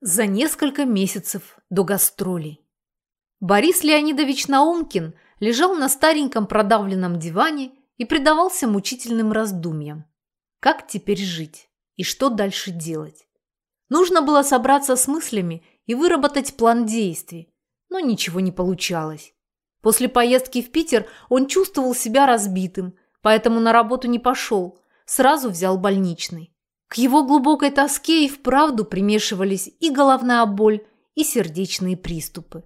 за несколько месяцев до гастролей. Борис Леонидович Наумкин лежал на стареньком продавленном диване и предавался мучительным раздумьям. Как теперь жить и что дальше делать? Нужно было собраться с мыслями и выработать план действий, но ничего не получалось. После поездки в Питер он чувствовал себя разбитым, поэтому на работу не пошел, сразу взял больничный. К его глубокой тоске и вправду примешивались и головная боль, и сердечные приступы.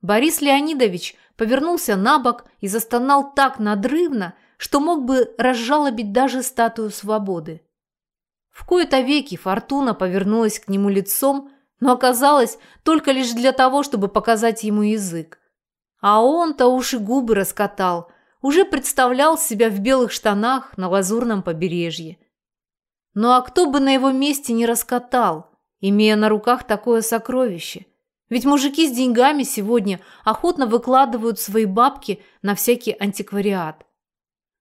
Борис Леонидович повернулся на бок и застонал так надрывно, что мог бы разжалобить даже статую свободы. В кои-то веки Фортуна повернулась к нему лицом, но оказалось только лишь для того, чтобы показать ему язык. А он-то уж и губы раскатал, уже представлял себя в белых штанах на лазурном побережье. Ну а кто бы на его месте не раскатал, имея на руках такое сокровище? Ведь мужики с деньгами сегодня охотно выкладывают свои бабки на всякий антиквариат.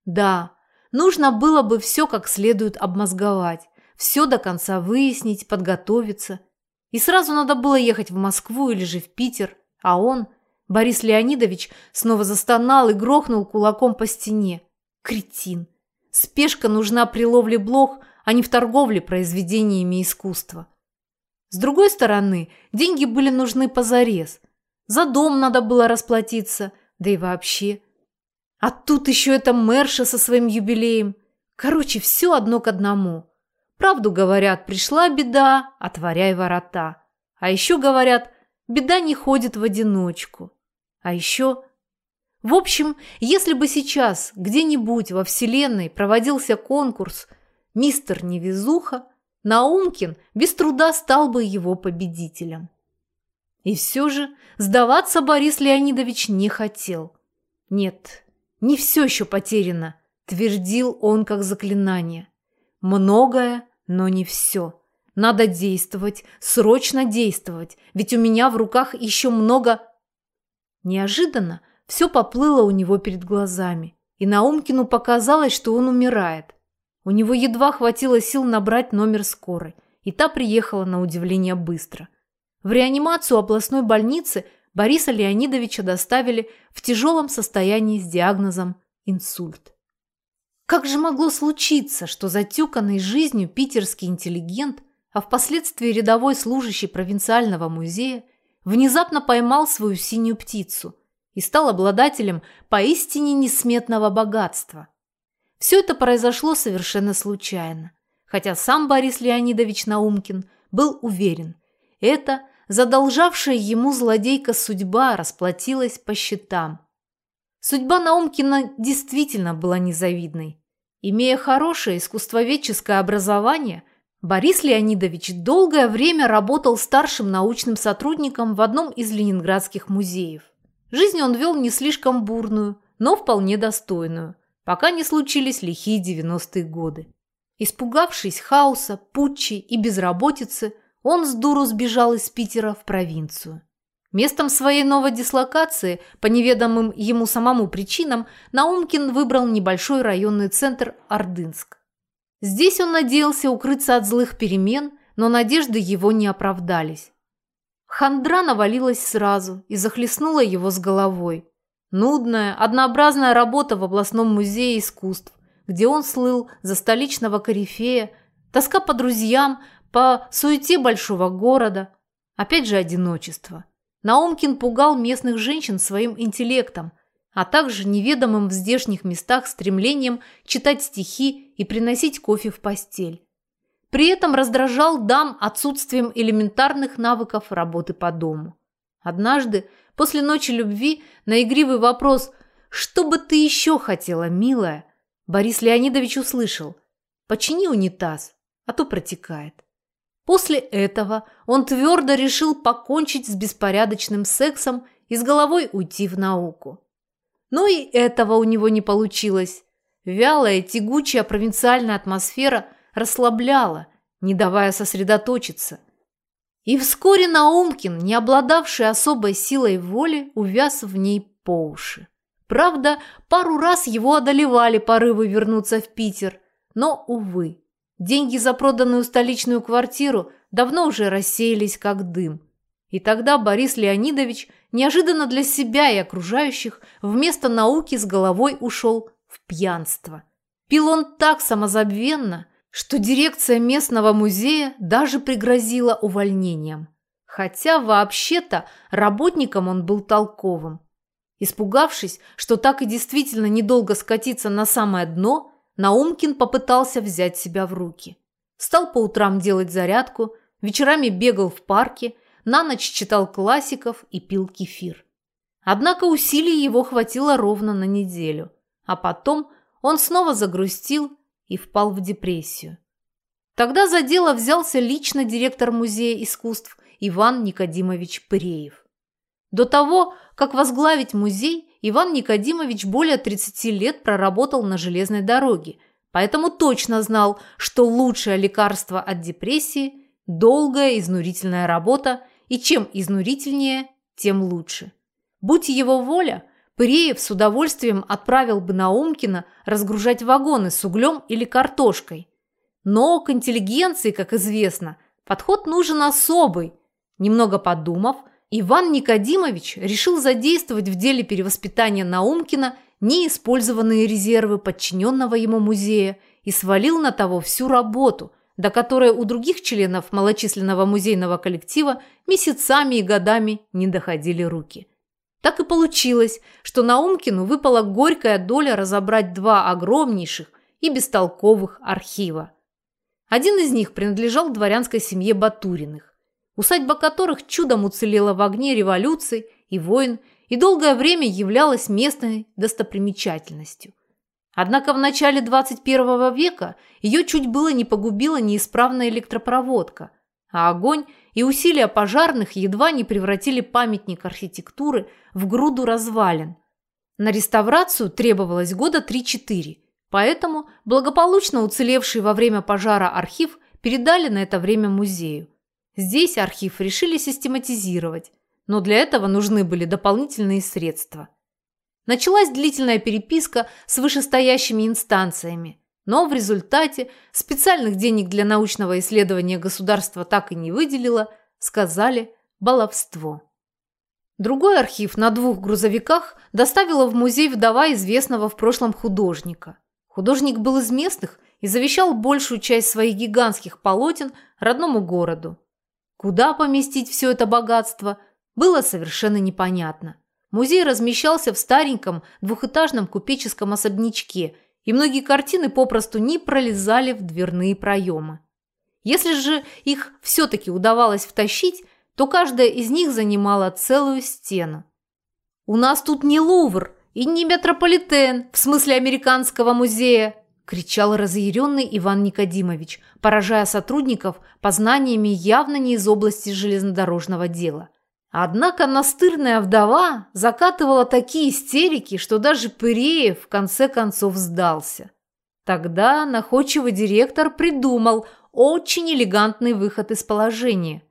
Да, нужно было бы все как следует обмозговать, все до конца выяснить, подготовиться. И сразу надо было ехать в Москву или же в Питер, а он, Борис Леонидович, снова застонал и грохнул кулаком по стене. Кретин! Спешка нужна при ловле блох – а не в торговле произведениями искусства. С другой стороны, деньги были нужны позарез. За дом надо было расплатиться, да и вообще. А тут еще эта мэрша со своим юбилеем. Короче, все одно к одному. Правду говорят, пришла беда, отворяй ворота. А еще говорят, беда не ходит в одиночку. А еще... В общем, если бы сейчас где-нибудь во Вселенной проводился конкурс – мистер Невезуха, Наумкин без труда стал бы его победителем. И все же сдаваться Борис Леонидович не хотел. Нет, не все еще потеряно, твердил он как заклинание. Многое, но не все. Надо действовать, срочно действовать, ведь у меня в руках еще много... Неожиданно все поплыло у него перед глазами, и Наумкину показалось, что он умирает. У него едва хватило сил набрать номер скорой, и та приехала на удивление быстро. В реанимацию областной больницы Бориса Леонидовича доставили в тяжелом состоянии с диагнозом инсульт. Как же могло случиться, что затюканный жизнью питерский интеллигент, а впоследствии рядовой служащий провинциального музея, внезапно поймал свою синюю птицу и стал обладателем поистине несметного богатства – все это произошло совершенно случайно, хотя сам Борис Леонидович Наумкин был уверен, это задолжавшая ему злодейка судьба расплатилась по счетам. Судьба Наумкина действительно была незавидной. Имея хорошее искусствоведческое образование, Борис Леонидович долгое время работал старшим научным сотрудником в одном из ленинградских музеев. Жизнь он вел не слишком бурную, но вполне достойную – пока не случились лихие 90-е годы. Испугавшись хаоса, путчи и безработицы, он с дуру сбежал из Питера в провинцию. Местом своей новой дислокации, по неведомым ему самому причинам, Наумкин выбрал небольшой районный центр Ордынск. Здесь он надеялся укрыться от злых перемен, но надежды его не оправдались. Хандра навалилась сразу и захлестнула его с головой. Нудная, однообразная работа в областном музее искусств, где он слыл за столичного корифея, тоска по друзьям, по суете большого города. Опять же одиночество. Наумкин пугал местных женщин своим интеллектом, а также неведомым в здешних местах стремлением читать стихи и приносить кофе в постель. При этом раздражал дам отсутствием элементарных навыков работы по дому. Однажды После ночи любви на игривый вопрос «Что бы ты еще хотела, милая?» Борис Леонидович услышал «Почини унитаз, а то протекает». После этого он твердо решил покончить с беспорядочным сексом и с головой уйти в науку. Но и этого у него не получилось. Вялая, тягучая провинциальная атмосфера расслабляла, не давая сосредоточиться. И вскоре Наумкин, не обладавший особой силой воли, увяз в ней по уши. Правда, пару раз его одолевали порывы вернуться в Питер, но, увы, деньги за проданную столичную квартиру давно уже рассеялись как дым. И тогда Борис Леонидович неожиданно для себя и окружающих вместо науки с головой ушел в пьянство. Пил он так самозабвенно, что дирекция местного музея даже пригрозила увольнением. Хотя вообще-то работником он был толковым. Испугавшись, что так и действительно недолго скатиться на самое дно, Наумкин попытался взять себя в руки. Стал по утрам делать зарядку, вечерами бегал в парке, на ночь читал классиков и пил кефир. Однако усилий его хватило ровно на неделю, а потом он снова загрустил и впал в депрессию. Тогда за дело взялся лично директор Музея искусств Иван Никодимович Пыреев. До того, как возглавить музей, Иван Никодимович более 30 лет проработал на железной дороге, поэтому точно знал, что лучшее лекарство от депрессии – долгая изнурительная работа, и чем изнурительнее, тем лучше. Будь его воля, Пыреев с удовольствием отправил бы Наумкина разгружать вагоны с углем или картошкой. Но к интеллигенции, как известно, подход нужен особый. Немного подумав – Иван Никодимович решил задействовать в деле перевоспитания Наумкина неиспользованные резервы подчиненного ему музея и свалил на того всю работу, до которой у других членов малочисленного музейного коллектива месяцами и годами не доходили руки. Так и получилось, что Наумкину выпала горькая доля разобрать два огромнейших и бестолковых архива. Один из них принадлежал дворянской семье Батуриных усадьба которых чудом уцелела в огне революций и войн и долгое время являлась местной достопримечательностью. Однако в начале 21 века ее чуть было не погубила неисправная электропроводка, а огонь и усилия пожарных едва не превратили памятник архитектуры в груду развалин. На реставрацию требовалось года 3-4, поэтому благополучно уцелевший во время пожара архив передали на это время музею. Здесь архив решили систематизировать, но для этого нужны были дополнительные средства. Началась длительная переписка с вышестоящими инстанциями, но в результате специальных денег для научного исследования государство так и не выделило, сказали «баловство». Другой архив на двух грузовиках доставила в музей вдова известного в прошлом художника. Художник был из местных и завещал большую часть своих гигантских полотен родному городу. Куда поместить все это богатство, было совершенно непонятно. Музей размещался в стареньком двухэтажном купеческом особнячке, и многие картины попросту не пролезали в дверные проемы. Если же их все-таки удавалось втащить, то каждая из них занимала целую стену. «У нас тут не Лувр и не Метрополитен, в смысле американского музея», – кричал разъяренный Иван Никодимович, поражая сотрудников познаниями явно не из области железнодорожного дела. Однако настырная вдова закатывала такие истерики, что даже Пыреев в конце концов сдался. Тогда находчивый директор придумал очень элегантный выход из положения.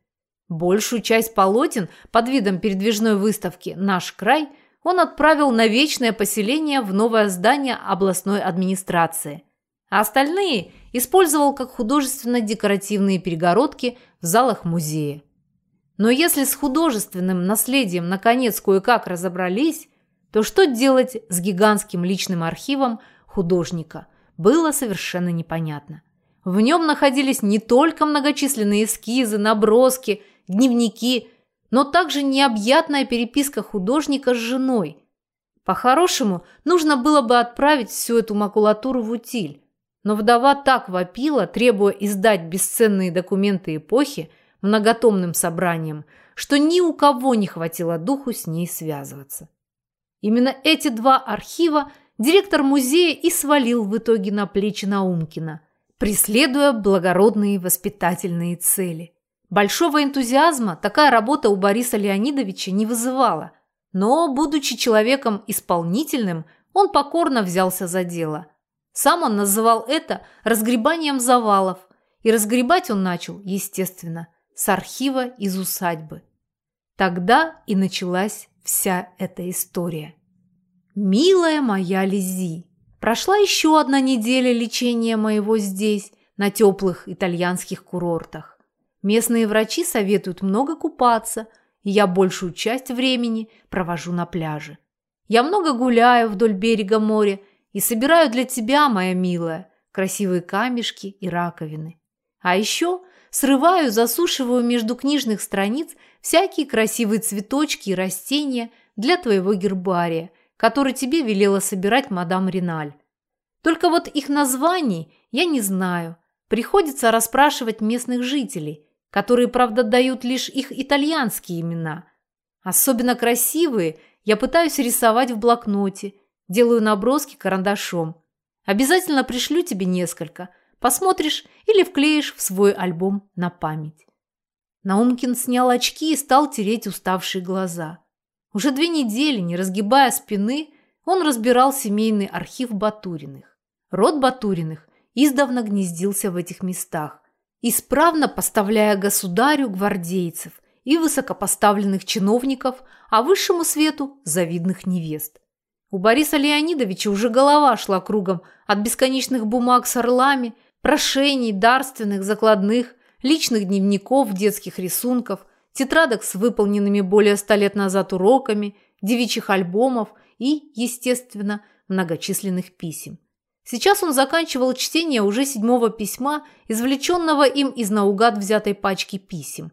Большую часть полотен под видом передвижной выставки «Наш край» – он отправил на вечное поселение в новое здание областной администрации, а остальные использовал как художественно-декоративные перегородки в залах музея. Но если с художественным наследием наконец кое-как разобрались, то что делать с гигантским личным архивом художника было совершенно непонятно. В нем находились не только многочисленные эскизы, наброски, дневники – но также необъятная переписка художника с женой. По-хорошему, нужно было бы отправить всю эту макулатуру в утиль. Но вдова так вопила, требуя издать бесценные документы эпохи многотомным собранием, что ни у кого не хватило духу с ней связываться. Именно эти два архива директор музея и свалил в итоге на плечи Наумкина, преследуя благородные воспитательные цели. Большого энтузиазма такая работа у Бориса Леонидовича не вызывала, но, будучи человеком исполнительным, он покорно взялся за дело. Сам он называл это разгребанием завалов, и разгребать он начал, естественно, с архива из усадьбы. Тогда и началась вся эта история. «Милая моя Лизи, прошла еще одна неделя лечения моего здесь, на теплых итальянских курортах. Местные врачи советуют много купаться, и я большую часть времени провожу на пляже. Я много гуляю вдоль берега моря и собираю для тебя, моя милая, красивые камешки и раковины. А еще срываю, засушиваю между книжных страниц всякие красивые цветочки и растения для твоего гербария, который тебе велела собирать мадам Риналь. Только вот их названий я не знаю. Приходится расспрашивать местных жителей, которые, правда, дают лишь их итальянские имена. Особенно красивые я пытаюсь рисовать в блокноте, делаю наброски карандашом. Обязательно пришлю тебе несколько – Посмотришь или вклеишь в свой альбом на память. Наумкин снял очки и стал тереть уставшие глаза. Уже две недели, не разгибая спины, он разбирал семейный архив Батуриных. Род Батуриных издавна гнездился в этих местах, исправно поставляя государю гвардейцев и высокопоставленных чиновников, а высшему свету – завидных невест. У Бориса Леонидовича уже голова шла кругом от бесконечных бумаг с орлами прошений, дарственных, закладных, личных дневников, детских рисунков, тетрадок с выполненными более ста лет назад уроками, девичьих альбомов и, естественно, многочисленных писем. Сейчас он заканчивал чтение уже седьмого письма, извлеченного им из наугад взятой пачки писем.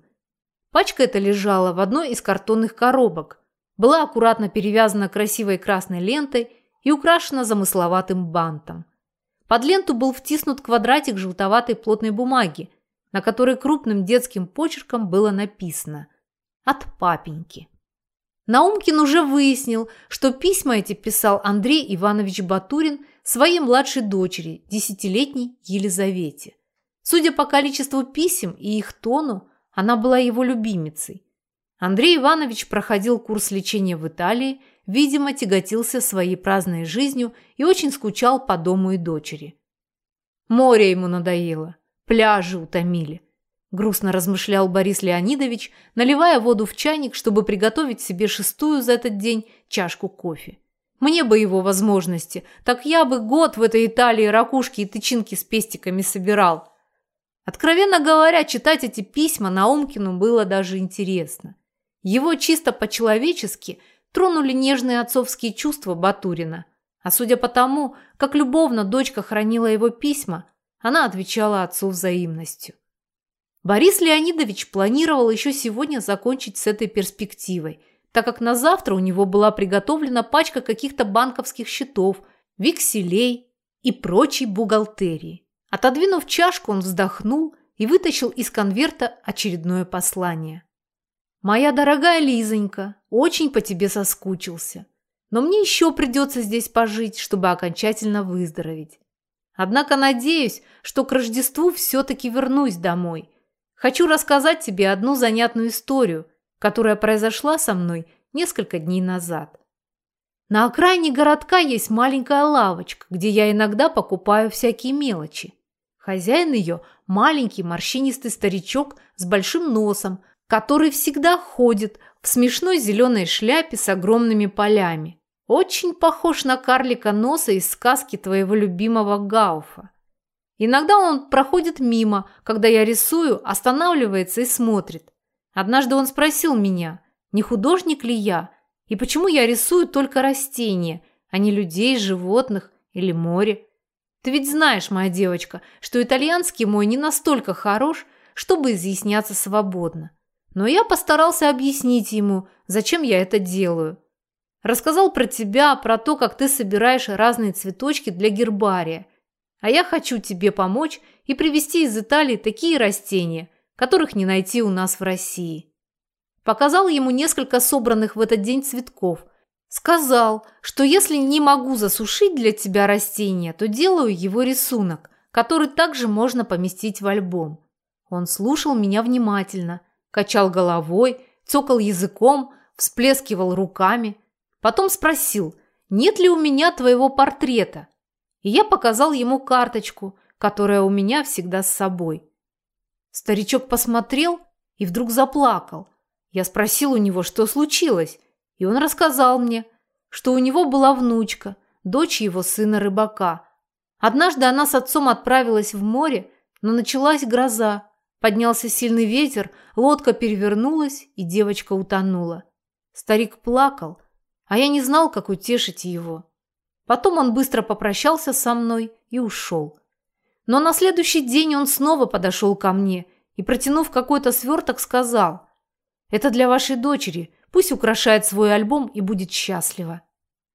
Пачка эта лежала в одной из картонных коробок, была аккуратно перевязана красивой красной лентой и украшена замысловатым бантом. Под ленту был втиснут квадратик желтоватой плотной бумаги, на которой крупным детским почерком было написано «От папеньки». Наумкин уже выяснил, что письма эти писал Андрей Иванович Батурин своей младшей дочери, десятилетней Елизавете. Судя по количеству писем и их тону, она была его любимицей. Андрей Иванович проходил курс лечения в Италии видимо, тяготился своей праздной жизнью и очень скучал по дому и дочери. Море ему надоело, пляжи утомили. Грустно размышлял Борис Леонидович, наливая воду в чайник, чтобы приготовить себе шестую за этот день чашку кофе. Мне бы его возможности, так я бы год в этой Италии ракушки и тычинки с пестиками собирал. Откровенно говоря, читать эти письма Наумкину было даже интересно. Его чисто по-человечески – тронули нежные отцовские чувства Батурина. А судя по тому, как любовно дочка хранила его письма, она отвечала отцу взаимностью. Борис Леонидович планировал еще сегодня закончить с этой перспективой, так как на завтра у него была приготовлена пачка каких-то банковских счетов, векселей и прочей бухгалтерии. Отодвинув чашку, он вздохнул и вытащил из конверта очередное послание. «Моя дорогая Лизонька, очень по тебе соскучился. Но мне еще придется здесь пожить, чтобы окончательно выздороветь. Однако надеюсь, что к Рождеству все-таки вернусь домой. Хочу рассказать тебе одну занятную историю, которая произошла со мной несколько дней назад. На окраине городка есть маленькая лавочка, где я иногда покупаю всякие мелочи. Хозяин ее – маленький морщинистый старичок с большим носом – который всегда ходит в смешной зеленой шляпе с огромными полями. Очень похож на карлика носа из сказки твоего любимого Гауфа. Иногда он проходит мимо, когда я рисую, останавливается и смотрит. Однажды он спросил меня, не художник ли я, и почему я рисую только растения, а не людей, животных или море. Ты ведь знаешь, моя девочка, что итальянский мой не настолько хорош, чтобы изъясняться свободно. Но я постарался объяснить ему, зачем я это делаю. Рассказал про тебя, про то, как ты собираешь разные цветочки для гербария. А я хочу тебе помочь и привезти из Италии такие растения, которых не найти у нас в России. Показал ему несколько собранных в этот день цветков. Сказал, что если не могу засушить для тебя растения, то делаю его рисунок, который также можно поместить в альбом. Он слушал меня внимательно – качал головой, цокал языком, всплескивал руками. Потом спросил, нет ли у меня твоего портрета. И я показал ему карточку, которая у меня всегда с собой. Старичок посмотрел и вдруг заплакал. Я спросил у него, что случилось, и он рассказал мне, что у него была внучка, дочь его сына-рыбака. Однажды она с отцом отправилась в море, но началась гроза, Поднялся сильный ветер, лодка перевернулась, и девочка утонула. Старик плакал, а я не знал, как утешить его. Потом он быстро попрощался со мной и ушел. Но на следующий день он снова подошел ко мне и, протянув какой-то сверток, сказал, «Это для вашей дочери, пусть украшает свой альбом и будет счастлива».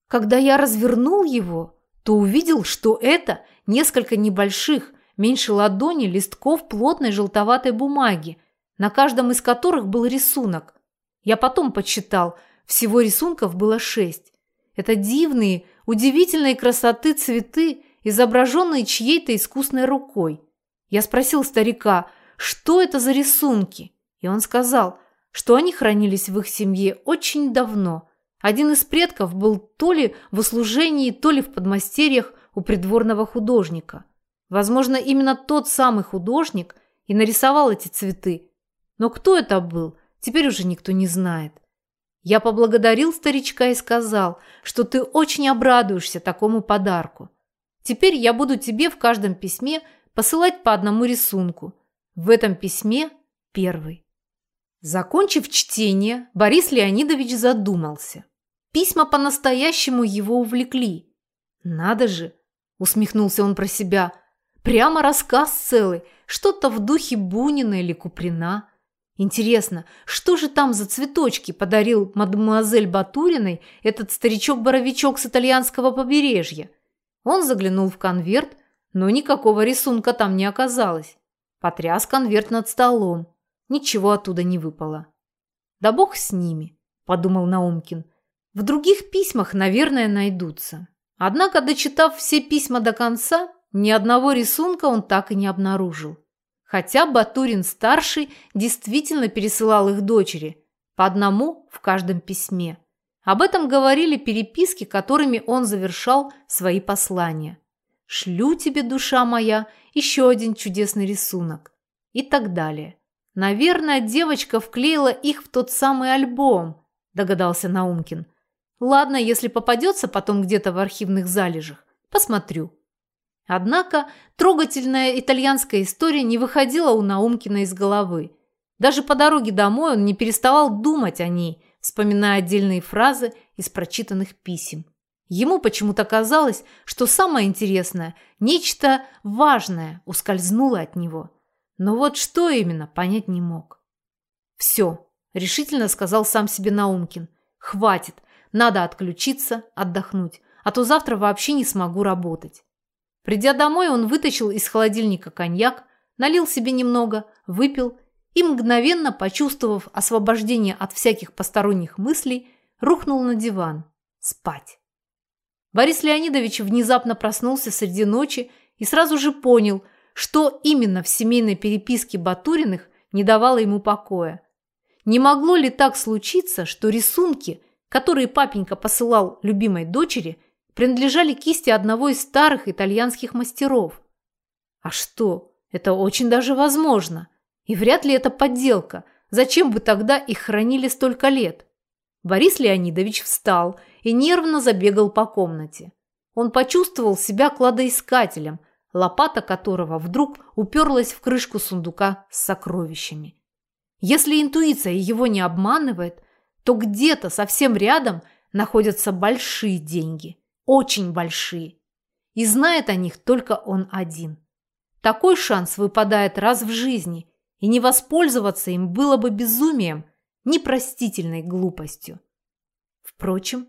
Когда я развернул его, то увидел, что это несколько небольших, меньше ладони листков плотной желтоватой бумаги, на каждом из которых был рисунок. Я потом подсчитал, всего рисунков было шесть. Это дивные, удивительной красоты цветы, изображенные чьей-то искусной рукой. Я спросил старика, что это за рисунки, и он сказал, что они хранились в их семье очень давно. Один из предков был то ли в услужении, то ли в подмастерьях у придворного художника. Возможно, именно тот самый художник и нарисовал эти цветы. Но кто это был, теперь уже никто не знает. Я поблагодарил старичка и сказал, что ты очень обрадуешься такому подарку. Теперь я буду тебе в каждом письме посылать по одному рисунку. В этом письме первый. Закончив чтение, Борис Леонидович задумался. Письма по-настоящему его увлекли. «Надо же!» – усмехнулся он про себя – Прямо рассказ целый, что-то в духе Бунина или Куприна. Интересно, что же там за цветочки подарил мадемуазель Батуриной этот старичок-боровичок с итальянского побережья? Он заглянул в конверт, но никакого рисунка там не оказалось. Потряс конверт над столом. Ничего оттуда не выпало. «Да бог с ними», – подумал Наумкин. «В других письмах, наверное, найдутся». Однако, дочитав все письма до конца, ни одного рисунка он так и не обнаружил. Хотя Батурин-старший действительно пересылал их дочери, по одному в каждом письме. Об этом говорили переписки, которыми он завершал свои послания. «Шлю тебе, душа моя, еще один чудесный рисунок» и так далее. Наверное, девочка вклеила их в тот самый альбом, догадался Наумкин. Ладно, если попадется потом где-то в архивных залежах, посмотрю. Однако трогательная итальянская история не выходила у Наумкина из головы. Даже по дороге домой он не переставал думать о ней, вспоминая отдельные фразы из прочитанных писем. Ему почему-то казалось, что самое интересное, нечто важное ускользнуло от него. Но вот что именно, понять не мог. «Все», – решительно сказал сам себе Наумкин. «Хватит, надо отключиться, отдохнуть, а то завтра вообще не смогу работать». Придя домой, он вытащил из холодильника коньяк, налил себе немного, выпил и, мгновенно почувствовав освобождение от всяких посторонних мыслей, рухнул на диван. Спать. Борис Леонидович внезапно проснулся среди ночи и сразу же понял, что именно в семейной переписке Батуриных не давало ему покоя. Не могло ли так случиться, что рисунки, которые папенька посылал любимой дочери, принадлежали кисти одного из старых итальянских мастеров. А что, это очень даже возможно. И вряд ли это подделка. Зачем бы тогда их хранили столько лет? Борис Леонидович встал и нервно забегал по комнате. Он почувствовал себя кладоискателем, лопата которого вдруг уперлась в крышку сундука с сокровищами. Если интуиция его не обманывает, то где-то совсем рядом находятся большие деньги очень большие. И знает о них только он один. Такой шанс выпадает раз в жизни, и не воспользоваться им было бы безумием, непростительной глупостью. Впрочем,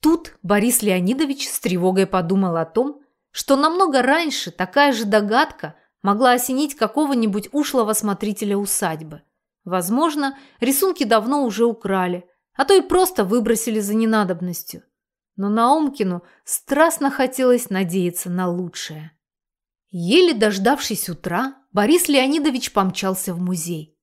тут Борис Леонидович с тревогой подумал о том, что намного раньше такая же догадка могла осенить какого-нибудь ушлого смотрителя усадьбы. Возможно, рисунки давно уже украли, а то и просто выбросили за ненадобностью но Наумкину страстно хотелось надеяться на лучшее. Еле дождавшись утра, Борис Леонидович помчался в музей.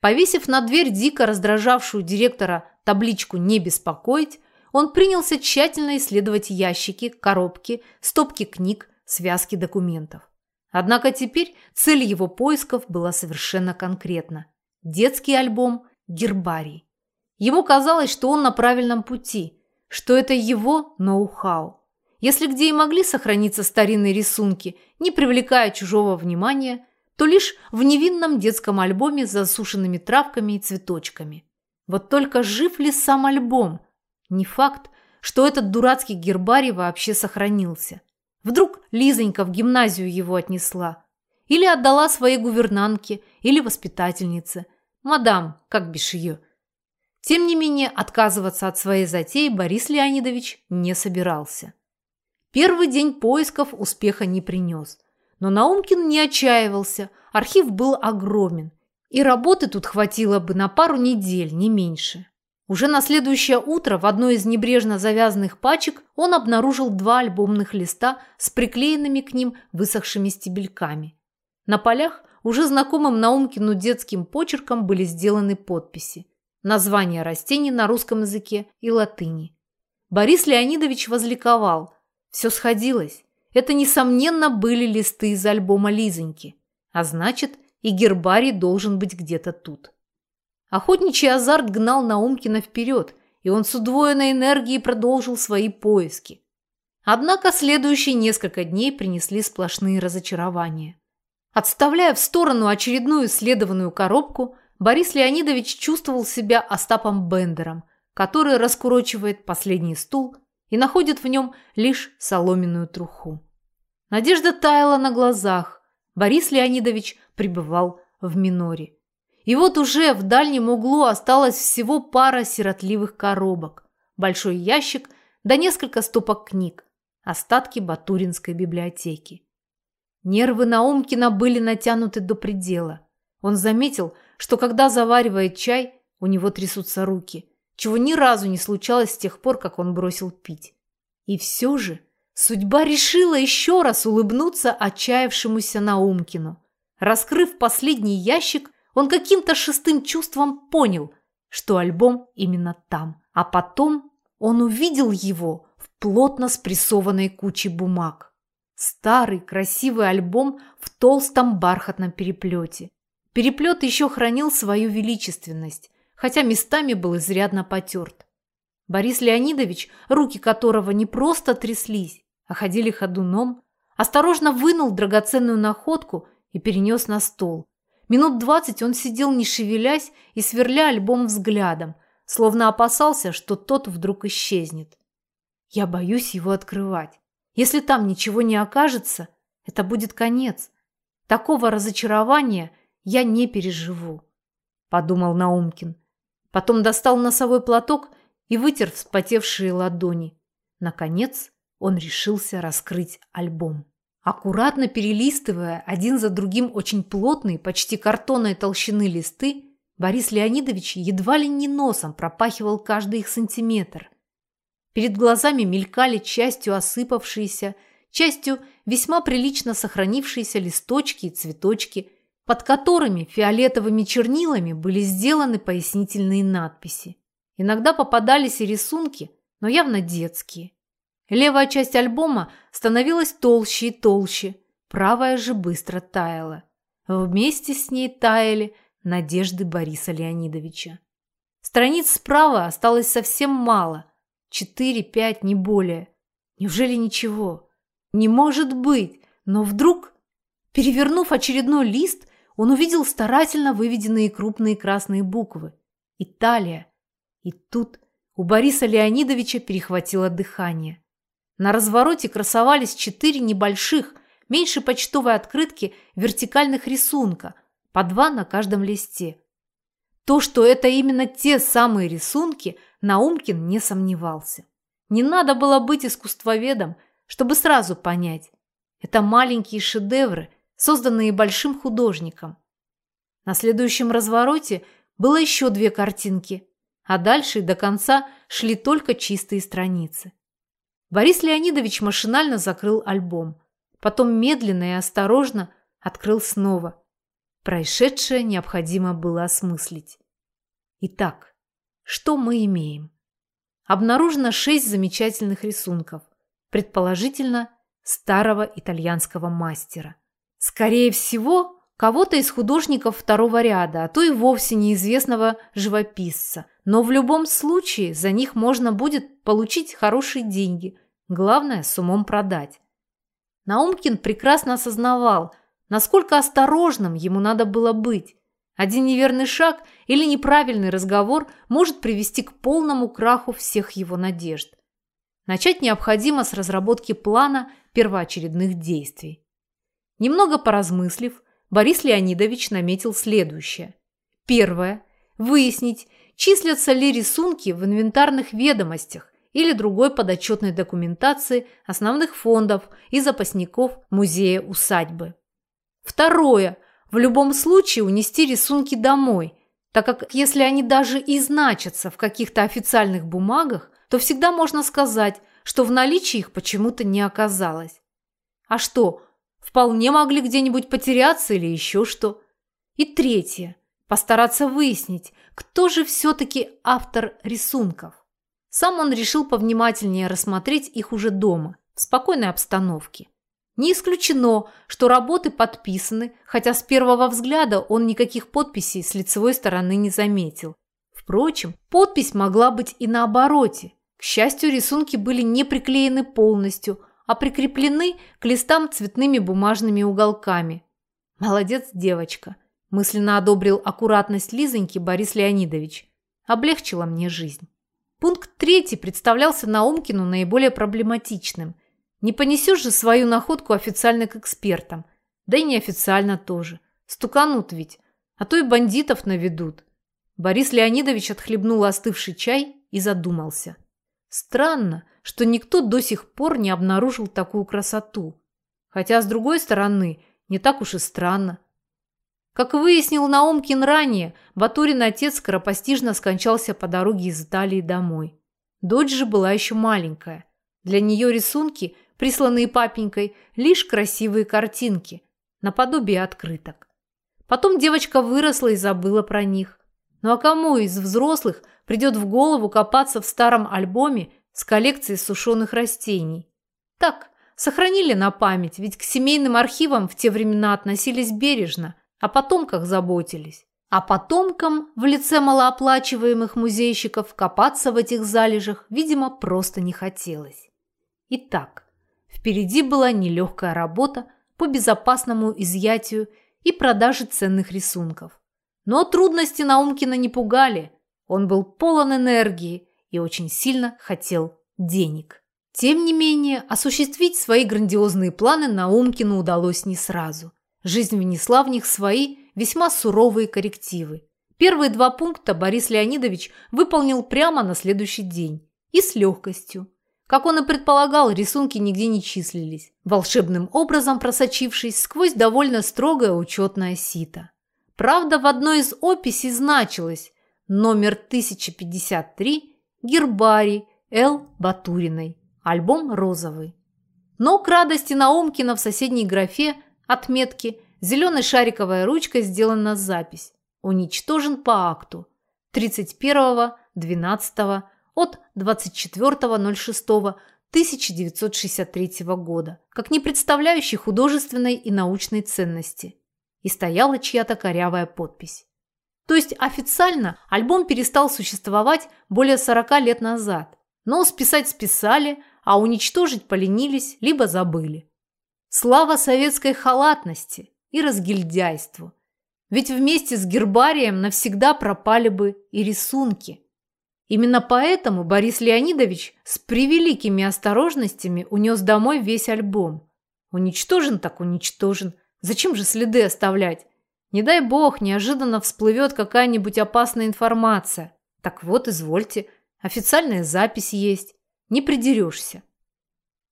Повесив на дверь дико раздражавшую директора табличку «Не беспокоить», он принялся тщательно исследовать ящики, коробки, стопки книг, связки документов. Однако теперь цель его поисков была совершенно конкретна. Детский альбом «Гербарий». Ему казалось, что он на правильном пути – что это его ноу-хау. Если где и могли сохраниться старинные рисунки, не привлекая чужого внимания, то лишь в невинном детском альбоме с засушенными травками и цветочками. Вот только жив ли сам альбом? Не факт, что этот дурацкий гербарий вообще сохранился. Вдруг Лизонька в гимназию его отнесла. Или отдала своей гувернантке или воспитательнице. Мадам, как бишь ее. Тем не менее, отказываться от своей затеи Борис Леонидович не собирался. Первый день поисков успеха не принес. Но Наумкин не отчаивался, архив был огромен. И работы тут хватило бы на пару недель, не меньше. Уже на следующее утро в одной из небрежно завязанных пачек он обнаружил два альбомных листа с приклеенными к ним высохшими стебельками. На полях уже знакомым Наумкину детским почерком были сделаны подписи названия растений на русском языке и латыни. Борис Леонидович возликовал. Все сходилось. Это, несомненно, были листы из альбома Лизоньки. А значит, и гербарий должен быть где-то тут. Охотничий азарт гнал Наумкина вперед, и он с удвоенной энергией продолжил свои поиски. Однако следующие несколько дней принесли сплошные разочарования. Отставляя в сторону очередную исследованную коробку, Борис Леонидович чувствовал себя Остапом Бендером, который раскурочивает последний стул и находит в нем лишь соломенную труху. Надежда таяла на глазах. Борис Леонидович пребывал в миноре. И вот уже в дальнем углу осталось всего пара сиротливых коробок, большой ящик да несколько стопок книг, остатки Батуринской библиотеки. Нервы Наумкина были натянуты до предела. Он заметил, что когда заваривает чай, у него трясутся руки, чего ни разу не случалось с тех пор, как он бросил пить. И все же судьба решила еще раз улыбнуться отчаявшемуся Наумкину. Раскрыв последний ящик, он каким-то шестым чувством понял, что альбом именно там. А потом он увидел его в плотно спрессованной куче бумаг. Старый красивый альбом в толстом бархатном переплете. Переплет еще хранил свою величественность, хотя местами был изрядно потерт. Борис Леонидович, руки которого не просто тряслись, а ходили ходуном, осторожно вынул драгоценную находку и перенес на стол. Минут двадцать он сидел, не шевелясь и сверля альбом взглядом, словно опасался, что тот вдруг исчезнет. Я боюсь его открывать. Если там ничего не окажется, это будет конец. Такого разочарования – я не переживу», – подумал Наумкин. Потом достал носовой платок и вытер вспотевшие ладони. Наконец он решился раскрыть альбом. Аккуратно перелистывая один за другим очень плотные, почти картонной толщины листы, Борис Леонидович едва ли не носом пропахивал каждый их сантиметр. Перед глазами мелькали частью осыпавшиеся, частью весьма прилично сохранившиеся листочки и цветочки, под которыми фиолетовыми чернилами были сделаны пояснительные надписи. Иногда попадались и рисунки, но явно детские. Левая часть альбома становилась толще и толще, правая же быстро таяла. Вместе с ней таяли надежды Бориса Леонидовича. Страниц справа осталось совсем мало. Четыре, пять, не более. Неужели ничего? Не может быть! Но вдруг, перевернув очередной лист, он увидел старательно выведенные крупные красные буквы. Италия. И тут у Бориса Леонидовича перехватило дыхание. На развороте красовались четыре небольших, меньше почтовой открытки вертикальных рисунка, по два на каждом листе. То, что это именно те самые рисунки, Наумкин не сомневался. Не надо было быть искусствоведом, чтобы сразу понять. Это маленькие шедевры, созданные большим художником. На следующем развороте было еще две картинки, а дальше до конца шли только чистые страницы. Борис Леонидович машинально закрыл альбом, потом медленно и осторожно открыл снова. Происшедшее необходимо было осмыслить. Итак, что мы имеем? Обнаружено шесть замечательных рисунков, предположительно старого итальянского мастера – Скорее всего, кого-то из художников второго ряда, а то и вовсе неизвестного живописца. Но в любом случае за них можно будет получить хорошие деньги. Главное, с умом продать. Наумкин прекрасно осознавал, насколько осторожным ему надо было быть. Один неверный шаг или неправильный разговор может привести к полному краху всех его надежд. Начать необходимо с разработки плана первоочередных действий. Немного поразмыслив, Борис Леонидович наметил следующее. Первое. Выяснить, числятся ли рисунки в инвентарных ведомостях или другой подотчетной документации основных фондов и запасников музея-усадьбы. Второе. В любом случае унести рисунки домой, так как если они даже и значатся в каких-то официальных бумагах, то всегда можно сказать, что в наличии их почему-то не оказалось. А что, вполне могли где-нибудь потеряться или еще что. И третье. Постараться выяснить, кто же все-таки автор рисунков. Сам он решил повнимательнее рассмотреть их уже дома, в спокойной обстановке. Не исключено, что работы подписаны, хотя с первого взгляда он никаких подписей с лицевой стороны не заметил. Впрочем, подпись могла быть и на обороте. К счастью, рисунки были не приклеены полностью, а прикреплены к листам цветными бумажными уголками. «Молодец, девочка!» – мысленно одобрил аккуратность Лизоньки Борис Леонидович. Облегчила мне жизнь. Пункт третий представлялся Наумкину наиболее проблематичным – не понесешь же свою находку официально к экспертам. Да и неофициально тоже. Стуканут ведь. А то и бандитов наведут. Борис Леонидович отхлебнул остывший чай и задумался. Странно, что никто до сих пор не обнаружил такую красоту. Хотя, с другой стороны, не так уж и странно. Как выяснил Наумкин ранее, Батурин отец скоропостижно скончался по дороге из Италии домой. Дочь же была еще маленькая. Для нее рисунки присланные папенькой, лишь красивые картинки, наподобие открыток. Потом девочка выросла и забыла про них. Ну а кому из взрослых придет в голову копаться в старом альбоме с коллекцией сушеных растений? Так, сохранили на память, ведь к семейным архивам в те времена относились бережно, о потомках заботились. А потомкам в лице малооплачиваемых музейщиков копаться в этих залежах, видимо, просто не хотелось. Итак, Впереди была нелегкая работа по безопасному изъятию и продаже ценных рисунков. Но трудности Наумкина не пугали. Он был полон энергии и очень сильно хотел денег. Тем не менее, осуществить свои грандиозные планы Наумкину удалось не сразу. Жизнь внесла в них свои весьма суровые коррективы. Первые два пункта Борис Леонидович выполнил прямо на следующий день и с легкостью. Как он и предполагал, рисунки нигде не числились, волшебным образом просочившись сквозь довольно строгое учетное сито. Правда, в одной из описей значилось номер 1053 гербарий Л. Батуриной, альбом розовый. Но к радости Наумкина в соседней графе отметки зеленой шариковой ручкой сделана запись «Уничтожен по акту 31.12 от 24.06.1963 года, как не представляющий художественной и научной ценности. И стояла чья-то корявая подпись. То есть официально альбом перестал существовать более 40 лет назад, но списать списали, а уничтожить поленились, либо забыли. Слава советской халатности и разгильдяйству. Ведь вместе с гербарием навсегда пропали бы и рисунки. Именно поэтому Борис Леонидович с превеликими осторожностями унес домой весь альбом. Уничтожен так уничтожен. Зачем же следы оставлять? Не дай бог, неожиданно всплывет какая-нибудь опасная информация. Так вот, извольте, официальная запись есть. Не придерешься.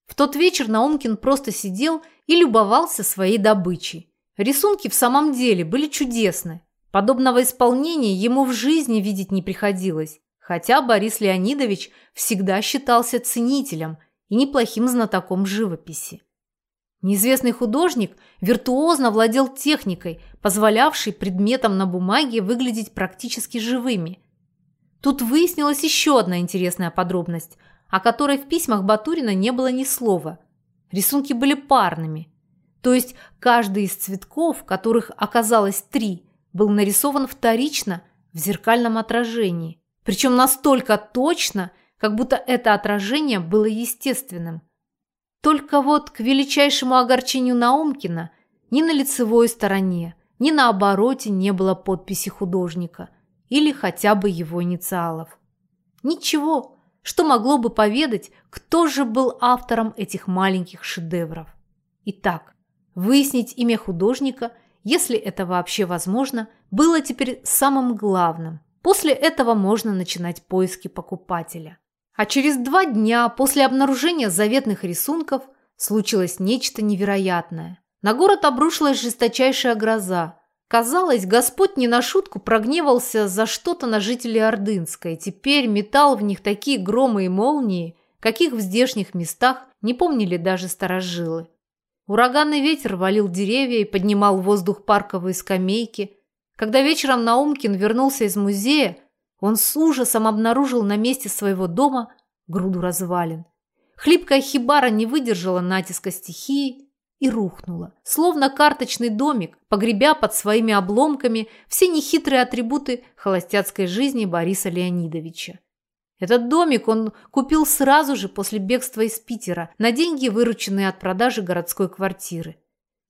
В тот вечер Наумкин просто сидел и любовался своей добычей. Рисунки в самом деле были чудесны. Подобного исполнения ему в жизни видеть не приходилось хотя Борис Леонидович всегда считался ценителем и неплохим знатоком живописи. Неизвестный художник виртуозно владел техникой, позволявшей предметам на бумаге выглядеть практически живыми. Тут выяснилась еще одна интересная подробность, о которой в письмах Батурина не было ни слова. Рисунки были парными, то есть каждый из цветков, которых оказалось три, был нарисован вторично в зеркальном отражении. Причем настолько точно, как будто это отражение было естественным. Только вот к величайшему огорчению Наумкина Ни на лицевой стороне, ни на обороте не было подписи художника или хотя бы его инициалов. Ничего, что могло бы поведать, кто же был автором этих маленьких шедевров. Итак, выяснить имя художника, если это вообще возможно, было теперь самым главным. После этого можно начинать поиски покупателя. А через два дня после обнаружения заветных рисунков случилось нечто невероятное. На город обрушилась жесточайшая гроза. Казалось, Господь не на шутку прогневался за что-то на жителей Ордынска, и теперь метал в них такие громы и молнии, каких в здешних местах не помнили даже старожилы. Ураганный ветер валил деревья и поднимал в воздух парковые скамейки. Когда вечером Наумкин вернулся из музея, он с ужасом обнаружил на месте своего дома груду развалин. Хлипкая хибара не выдержала натиска стихии и рухнула, словно карточный домик, погребя под своими обломками все нехитрые атрибуты холостяцкой жизни Бориса Леонидовича. Этот домик он купил сразу же после бегства из Питера на деньги, вырученные от продажи городской квартиры.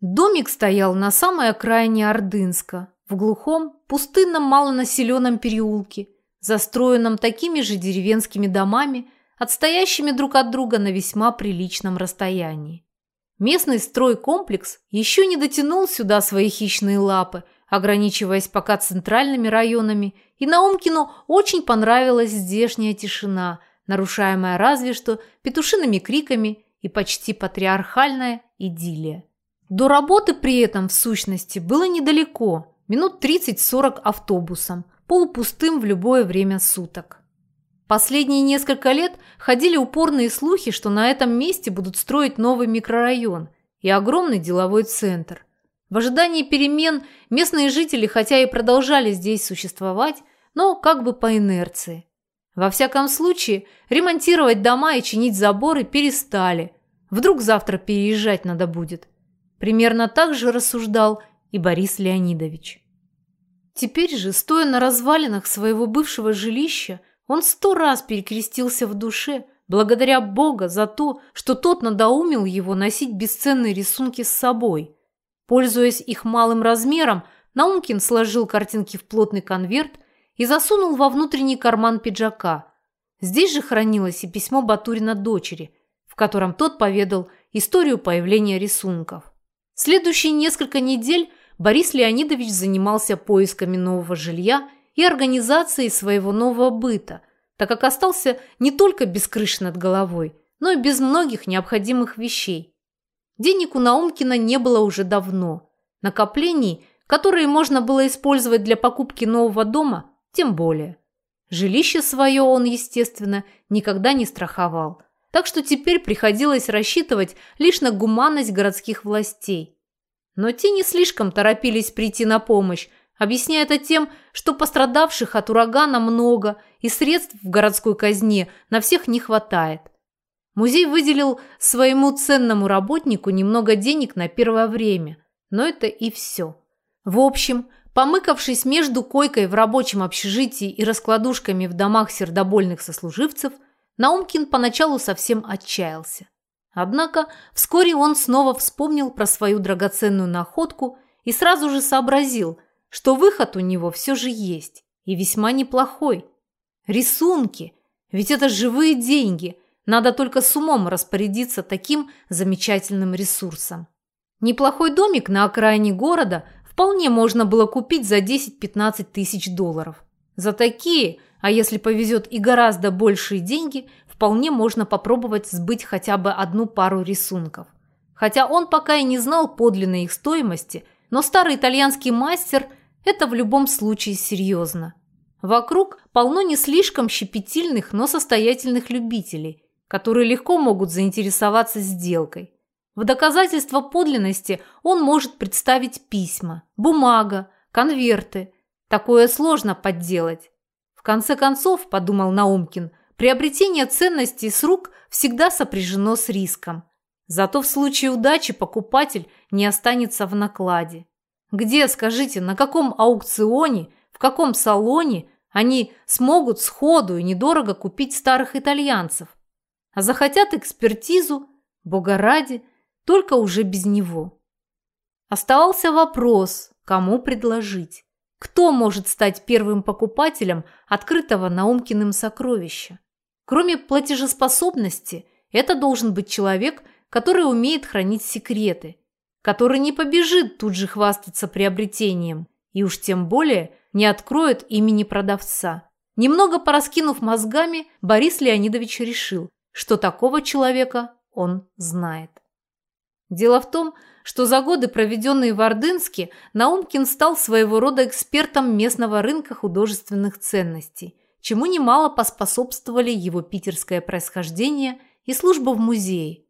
Домик стоял на самой окраине Ордынска, в глухом, пустынном малонаселенном переулке, застроенном такими же деревенскими домами, отстоящими друг от друга на весьма приличном расстоянии. Местный стройкомплекс еще не дотянул сюда свои хищные лапы, ограничиваясь пока центральными районами, и Наумкину очень понравилась здешняя тишина, нарушаемая разве что петушиными криками и почти патриархальная идиллия. До работы при этом, в сущности, было недалеко, минут 30-40 автобусом, полупустым в любое время суток. Последние несколько лет ходили упорные слухи, что на этом месте будут строить новый микрорайон и огромный деловой центр. В ожидании перемен местные жители хотя и продолжали здесь существовать, но как бы по инерции. Во всяком случае, ремонтировать дома и чинить заборы перестали. Вдруг завтра переезжать надо будет. Примерно так же рассуждал и Борис Леонидович. Теперь же, стоя на развалинах своего бывшего жилища, он сто раз перекрестился в душе, благодаря Бога за то, что тот надоумил его носить бесценные рисунки с собой. Пользуясь их малым размером, Наумкин сложил картинки в плотный конверт и засунул во внутренний карман пиджака. Здесь же хранилось и письмо Батурина дочери, в котором тот поведал историю появления рисунков. Следующие несколько недель Борис Леонидович занимался поисками нового жилья и организацией своего нового быта, так как остался не только без крыши над головой, но и без многих необходимых вещей. Денег у Наумкина не было уже давно. Накоплений, которые можно было использовать для покупки нового дома, тем более. Жилище свое он, естественно, никогда не страховал. Так что теперь приходилось рассчитывать лишь на гуманность городских властей. Но те не слишком торопились прийти на помощь, объясняя это тем, что пострадавших от урагана много и средств в городской казне на всех не хватает. Музей выделил своему ценному работнику немного денег на первое время, но это и все. В общем, помыкавшись между койкой в рабочем общежитии и раскладушками в домах сердобольных сослуживцев, Наумкин поначалу совсем отчаялся. Однако вскоре он снова вспомнил про свою драгоценную находку и сразу же сообразил, что выход у него все же есть, и весьма неплохой. Рисунки, ведь это живые деньги, надо только с умом распорядиться таким замечательным ресурсом. Неплохой домик на окраине города вполне можно было купить за 10-15 тысяч долларов. За такие, а если повезет и гораздо большие деньги, вполне можно попробовать сбыть хотя бы одну пару рисунков. Хотя он пока и не знал подлинной их стоимости, но старый итальянский мастер – это в любом случае серьезно. Вокруг полно не слишком щепетильных, но состоятельных любителей, которые легко могут заинтересоваться сделкой. В доказательство подлинности он может представить письма, бумага, конверты. Такое сложно подделать. В конце концов, подумал Наумкин – Приобретение ценностей с рук всегда сопряжено с риском. Зато в случае удачи покупатель не останется в накладе. Где, скажите, на каком аукционе, в каком салоне они смогут сходу и недорого купить старых итальянцев? А захотят экспертизу, бога ради, только уже без него. Оставался вопрос, кому предложить. Кто может стать первым покупателем открытого Наумкиным сокровища? Кроме платежеспособности, это должен быть человек, который умеет хранить секреты, который не побежит тут же хвастаться приобретением и уж тем более не откроет имени продавца. Немного пораскинув мозгами, Борис Леонидович решил, что такого человека он знает. Дело в том, что за годы, проведенные в Ордынске, Наумкин стал своего рода экспертом местного рынка художественных ценностей, чему немало поспособствовали его питерское происхождение и служба в музее.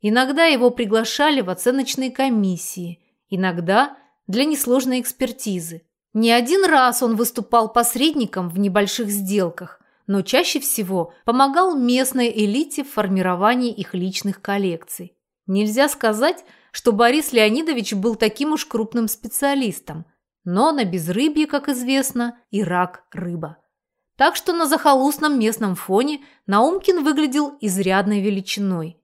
Иногда его приглашали в оценочные комиссии, иногда для несложной экспертизы. Не один раз он выступал посредником в небольших сделках, но чаще всего помогал местной элите в формировании их личных коллекций. Нельзя сказать, что Борис Леонидович был таким уж крупным специалистом, но на безрыбье, как известно, и рак – рыба. Так что на захолустном местном фоне Наумкин выглядел изрядной величиной.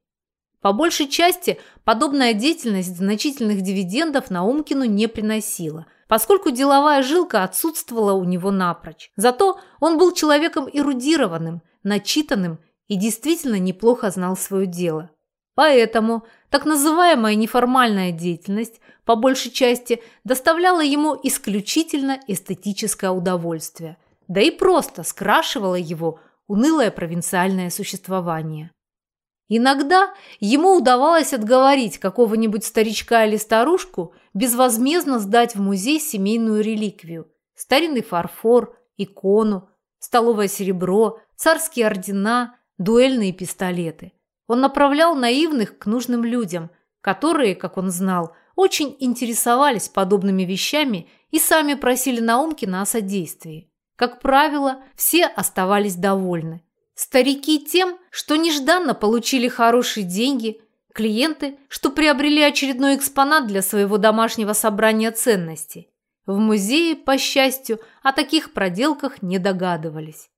По большей части подобная деятельность значительных дивидендов Наумкину не приносила, поскольку деловая жилка отсутствовала у него напрочь. Зато он был человеком эрудированным, начитанным и действительно неплохо знал свое дело. Поэтому так называемая неформальная деятельность по большей части доставляла ему исключительно эстетическое удовольствие, да и просто скрашивала его унылое провинциальное существование. Иногда ему удавалось отговорить какого-нибудь старичка или старушку безвозмездно сдать в музей семейную реликвию – старинный фарфор, икону, столовое серебро, царские ордена, дуэльные пистолеты – он направлял наивных к нужным людям, которые, как он знал, очень интересовались подобными вещами и сами просили Наумкина о содействии. Как правило, все оставались довольны. Старики тем, что нежданно получили хорошие деньги, клиенты, что приобрели очередной экспонат для своего домашнего собрания ценностей. В музее, по счастью, о таких проделках не догадывались.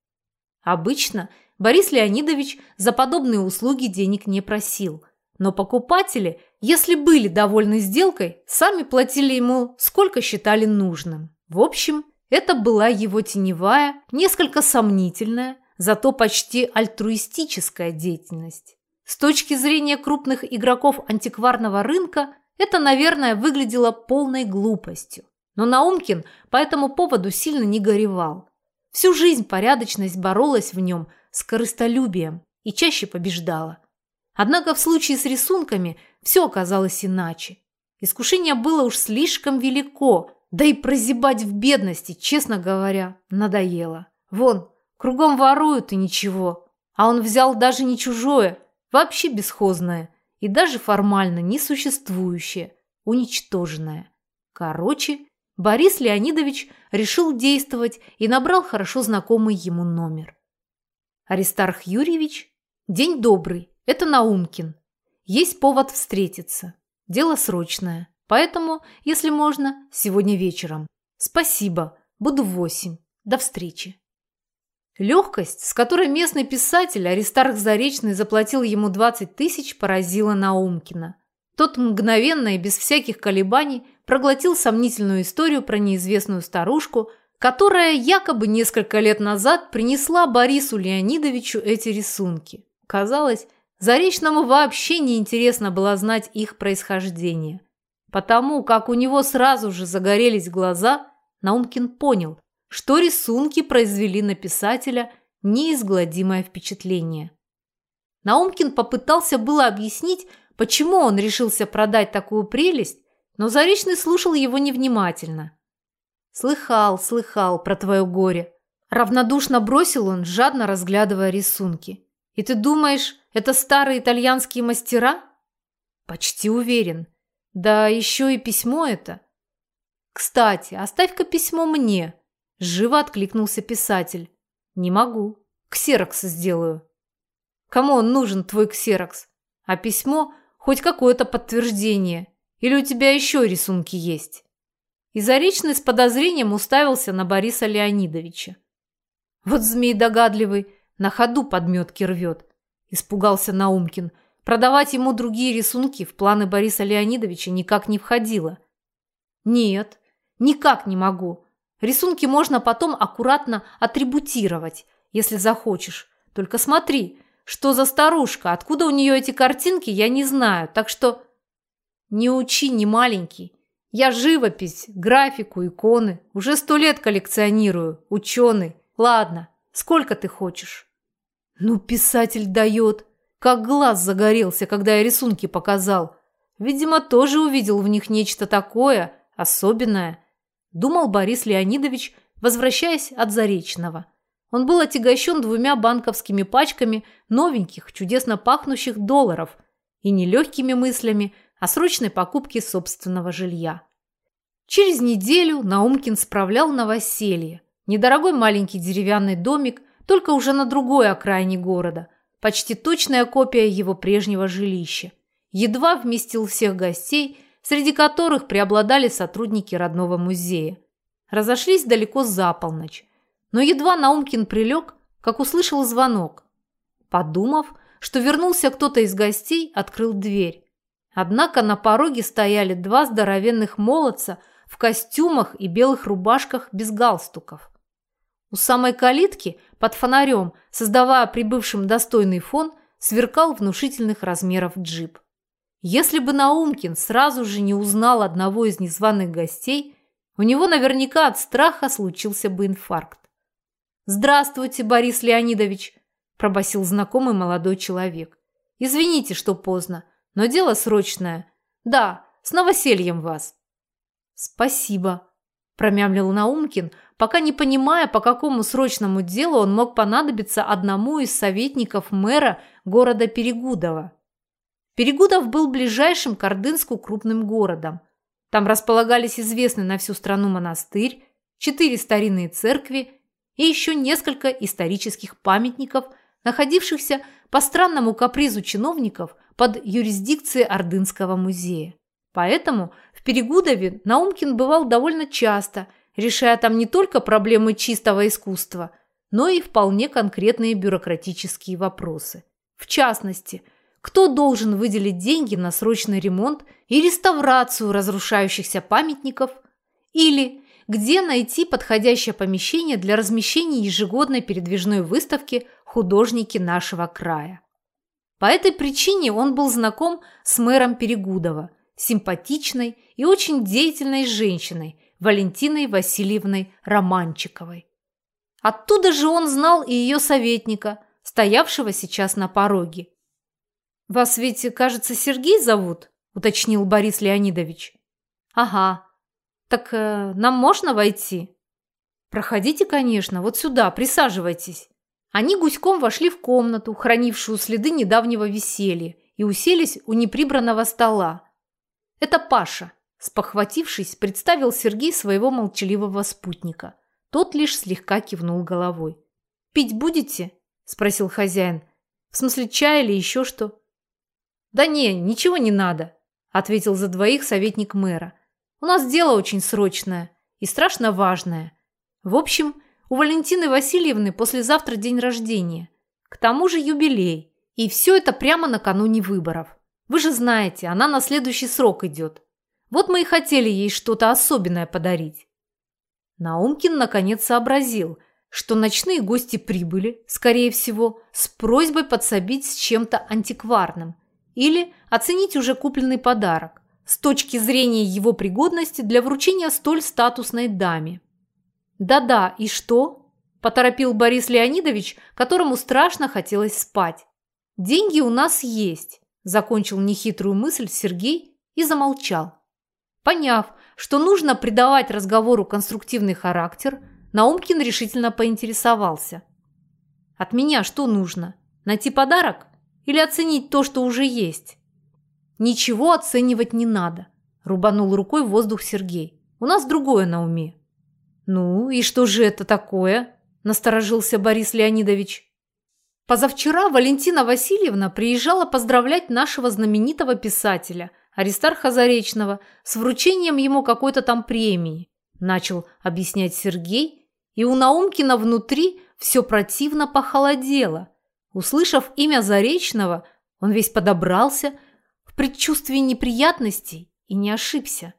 Обычно – Борис Леонидович за подобные услуги денег не просил. Но покупатели, если были довольны сделкой, сами платили ему сколько считали нужным. В общем, это была его теневая, несколько сомнительная, зато почти альтруистическая деятельность. С точки зрения крупных игроков антикварного рынка, это, наверное, выглядело полной глупостью. Но Наумкин по этому поводу сильно не горевал. Всю жизнь порядочность боролась в нем с корыстолюбием и чаще побеждала. Однако в случае с рисунками все оказалось иначе. Искушение было уж слишком велико, да и прозябать в бедности, честно говоря, надоело. Вон, кругом воруют и ничего. А он взял даже не чужое, вообще бесхозное и даже формально несуществующее, уничтоженное. Короче, Борис Леонидович решил действовать и набрал хорошо знакомый ему номер. Аристарх Юрьевич? День добрый. Это Наумкин. Есть повод встретиться. Дело срочное. Поэтому, если можно, сегодня вечером. Спасибо. Буду в восемь. До встречи. Легкость, с которой местный писатель Аристарх Заречный заплатил ему 20 тысяч, поразила Наумкина. Тот мгновенно и без всяких колебаний проглотил сомнительную историю про неизвестную старушку – которая якобы несколько лет назад принесла Борису Леонидовичу эти рисунки. Казалось, Заречному вообще не интересно было знать их происхождение. Потому как у него сразу же загорелись глаза, Наумкин понял, что рисунки произвели на писателя неизгладимое впечатление. Наумкин попытался было объяснить, почему он решился продать такую прелесть, но Заречный слушал его невнимательно. «Слыхал, слыхал про твое горе». Равнодушно бросил он, жадно разглядывая рисунки. «И ты думаешь, это старые итальянские мастера?» «Почти уверен. Да еще и письмо это». «Кстати, оставь-ка письмо мне», – живо откликнулся писатель. «Не могу. Ксерокс сделаю». «Кому он нужен, твой ксерокс? А письмо – хоть какое-то подтверждение. Или у тебя еще рисунки есть?» И Заречный с подозрением уставился на Бориса Леонидовича. Вот змей догадливый, на ходу подметки рвет. Испугался Наумкин. продавать ему другие рисунки в планы Бориса Леонидовича никак не входило. Нет, никак не могу. Рисунки можно потом аккуратно атрибутировать, если захочешь. Только смотри, что за старушка, откуда у нее эти картинки, я не знаю, так что... Не учи, не маленький. Я живопись, графику, иконы. Уже сто лет коллекционирую. Ученый. Ладно, сколько ты хочешь? Ну, писатель дает. Как глаз загорелся, когда я рисунки показал. Видимо, тоже увидел в них нечто такое, особенное. Думал Борис Леонидович, возвращаясь от Заречного. Он был отягощен двумя банковскими пачками новеньких, чудесно пахнущих долларов и нелегкими мыслями о срочной покупке собственного жилья. Через неделю Наумкин справлял новоселье. Недорогой маленький деревянный домик, только уже на другой окраине города. Почти точная копия его прежнего жилища. Едва вместил всех гостей, среди которых преобладали сотрудники родного музея. Разошлись далеко за полночь. Но едва Наумкин прилег, как услышал звонок. Подумав, что вернулся кто-то из гостей, открыл дверь. Однако на пороге стояли два здоровенных молодца в костюмах и белых рубашках без галстуков. У самой калитки, под фонарем, создавая прибывшим достойный фон, сверкал внушительных размеров джип. Если бы Наумкин сразу же не узнал одного из незваных гостей, у него наверняка от страха случился бы инфаркт. «Здравствуйте, Борис Леонидович!» – пробасил знакомый молодой человек. «Извините, что поздно, но дело срочное. Да, с новосельем вас». «Спасибо», – промямлил Наумкин, пока не понимая, по какому срочному делу он мог понадобиться одному из советников мэра города Перегудова. Перегудов был ближайшим к Ордынску крупным городом. Там располагались известный на всю страну монастырь, четыре старинные церкви и еще несколько исторических памятников, находившихся по странному капризу чиновников под юрисдикцией Ордынского музея. Поэтому в Перегудове Наумкин бывал довольно часто, решая там не только проблемы чистого искусства, но и вполне конкретные бюрократические вопросы. В частности, кто должен выделить деньги на срочный ремонт и реставрацию разрушающихся памятников или где найти подходящее помещение для размещения ежегодной передвижной выставки «Художники нашего края». По этой причине он был знаком с мэром Перегудова, симпатичной и очень деятельной женщиной Валентиной Васильевной Романчиковой. Оттуда же он знал и ее советника, стоявшего сейчас на пороге. «Вас ведь, кажется, Сергей зовут?» – уточнил Борис Леонидович. «Ага, «Так э, нам можно войти?» «Проходите, конечно, вот сюда, присаживайтесь». Они гуськом вошли в комнату, хранившую следы недавнего веселья, и уселись у неприбранного стола. «Это Паша», – спохватившись, представил Сергей своего молчаливого спутника. Тот лишь слегка кивнул головой. «Пить будете?» – спросил хозяин. «В смысле чай или еще что?» «Да не, ничего не надо», – ответил за двоих советник мэра. У нас дело очень срочное и страшно важное. В общем, у Валентины Васильевны послезавтра день рождения. К тому же юбилей. И все это прямо накануне выборов. Вы же знаете, она на следующий срок идет. Вот мы и хотели ей что-то особенное подарить. Наумкин наконец сообразил, что ночные гости прибыли, скорее всего, с просьбой подсобить с чем-то антикварным или оценить уже купленный подарок с точки зрения его пригодности для вручения столь статусной даме. «Да-да, и что?» – поторопил Борис Леонидович, которому страшно хотелось спать. «Деньги у нас есть», – закончил нехитрую мысль Сергей и замолчал. Поняв, что нужно придавать разговору конструктивный характер, Наумкин решительно поинтересовался. «От меня что нужно? Найти подарок? Или оценить то, что уже есть?» «Ничего оценивать не надо», – рубанул рукой воздух Сергей. «У нас другое на уме». «Ну, и что же это такое?» – насторожился Борис Леонидович. Позавчера Валентина Васильевна приезжала поздравлять нашего знаменитого писателя Аристарха Заречного с вручением ему какой-то там премии, начал объяснять Сергей, и у Наумкина внутри все противно похолодело. Услышав имя Заречного – Он весь подобрался в предчувствии неприятностей и не ошибся.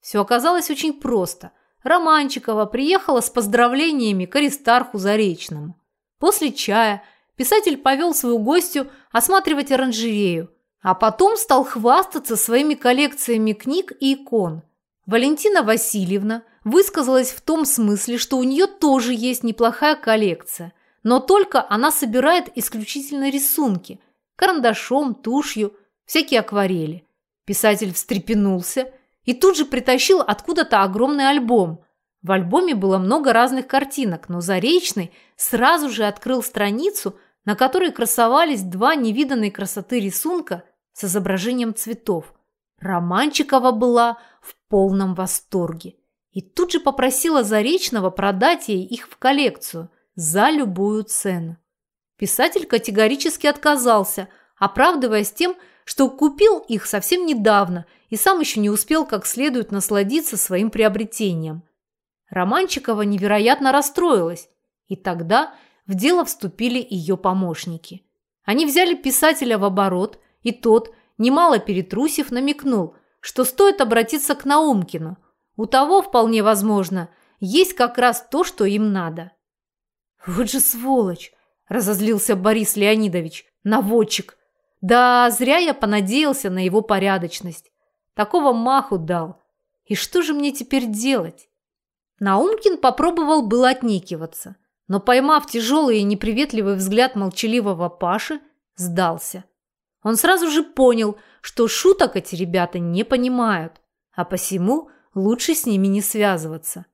Все оказалось очень просто. Романчикова приехала с поздравлениями к Аристарху Заречному. После чая писатель повел свою гостью осматривать оранжерею, а потом стал хвастаться своими коллекциями книг и икон. Валентина Васильевна высказалась в том смысле, что у нее тоже есть неплохая коллекция, но только она собирает исключительно рисунки – карандашом, тушью, всякие акварели. Писатель встрепенулся и тут же притащил откуда-то огромный альбом. В альбоме было много разных картинок, но Заречный сразу же открыл страницу, на которой красовались два невиданной красоты рисунка с изображением цветов. Романчикова была в полном восторге и тут же попросила Заречного продать ей их в коллекцию за любую цену. Писатель категорически отказался, оправдываясь тем, что купил их совсем недавно и сам еще не успел как следует насладиться своим приобретением. Романчикова невероятно расстроилась, и тогда в дело вступили ее помощники. Они взяли писателя в оборот, и тот, немало перетрусив, намекнул, что стоит обратиться к Наумкину. У того, вполне возможно, есть как раз то, что им надо. «Вот же сволочь!» – разозлился Борис Леонидович. «Наводчик! Да зря я понадеялся на его порядочность. Такого маху дал. И что же мне теперь делать?» Наумкин попробовал было отнекиваться, но, поймав тяжелый и неприветливый взгляд молчаливого Паши, сдался. Он сразу же понял, что шуток эти ребята не понимают, а посему лучше с ними не связываться.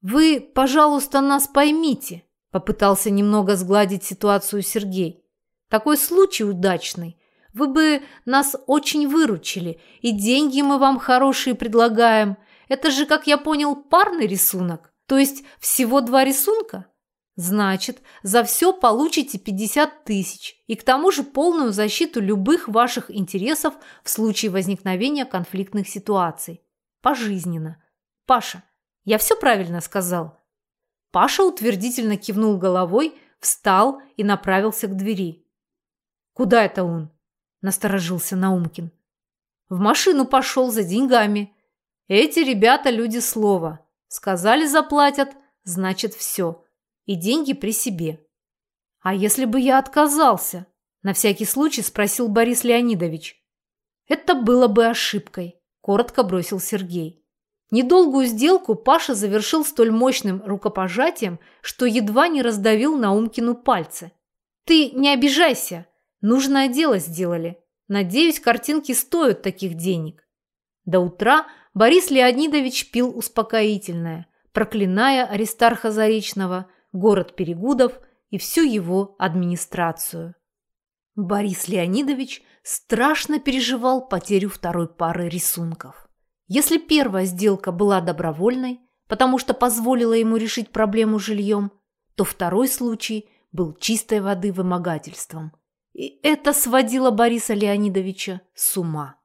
«Вы, пожалуйста, нас поймите», – попытался немного сгладить ситуацию Сергей. «Такой случай удачный. Вы бы нас очень выручили, и деньги мы вам хорошие предлагаем. Это же, как я понял, парный рисунок, то есть всего два рисунка?» Значит, за все получите 50 тысяч и к тому же полную защиту любых ваших интересов в случае возникновения конфликтных ситуаций. Пожизненно. Паша, я все правильно сказал?» Паша утвердительно кивнул головой, встал и направился к двери. «Куда это он?» – насторожился Наумкин. «В машину пошел за деньгами. Эти ребята люди слова. Сказали заплатят, значит все. И деньги при себе». «А если бы я отказался?» – на всякий случай спросил Борис Леонидович. «Это было бы ошибкой», – коротко бросил Сергей. Недолгую сделку Паша завершил столь мощным рукопожатием, что едва не раздавил Наумкину пальцы. «Ты не обижайся. Нужное дело сделали. Надеюсь, картинки стоят таких денег». До утра Борис Леонидович пил успокоительное, проклиная Аристарха Заречного, город Перегудов и всю его администрацию. Борис Леонидович страшно переживал потерю второй пары рисунков. Если первая сделка была добровольной, потому что позволила ему решить проблему жильем, то второй случай был чистой воды вымогательством. И это сводило Бориса Леонидовича с ума.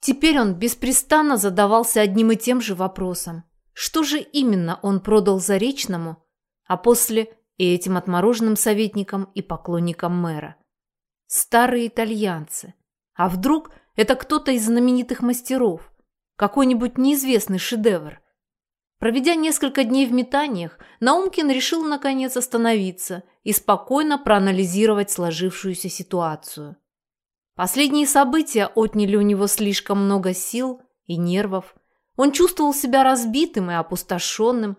Теперь он беспрестанно задавался одним и тем же вопросом. Что же именно он продал Заречному, а после и этим отмороженным советникам и поклонникам мэра? Старые итальянцы. А вдруг это кто-то из знаменитых мастеров? какой-нибудь неизвестный шедевр. Проведя несколько дней в метаниях, Наумкин решил наконец остановиться и спокойно проанализировать сложившуюся ситуацию. Последние события отняли у него слишком много сил и нервов. Он чувствовал себя разбитым и опустошенным.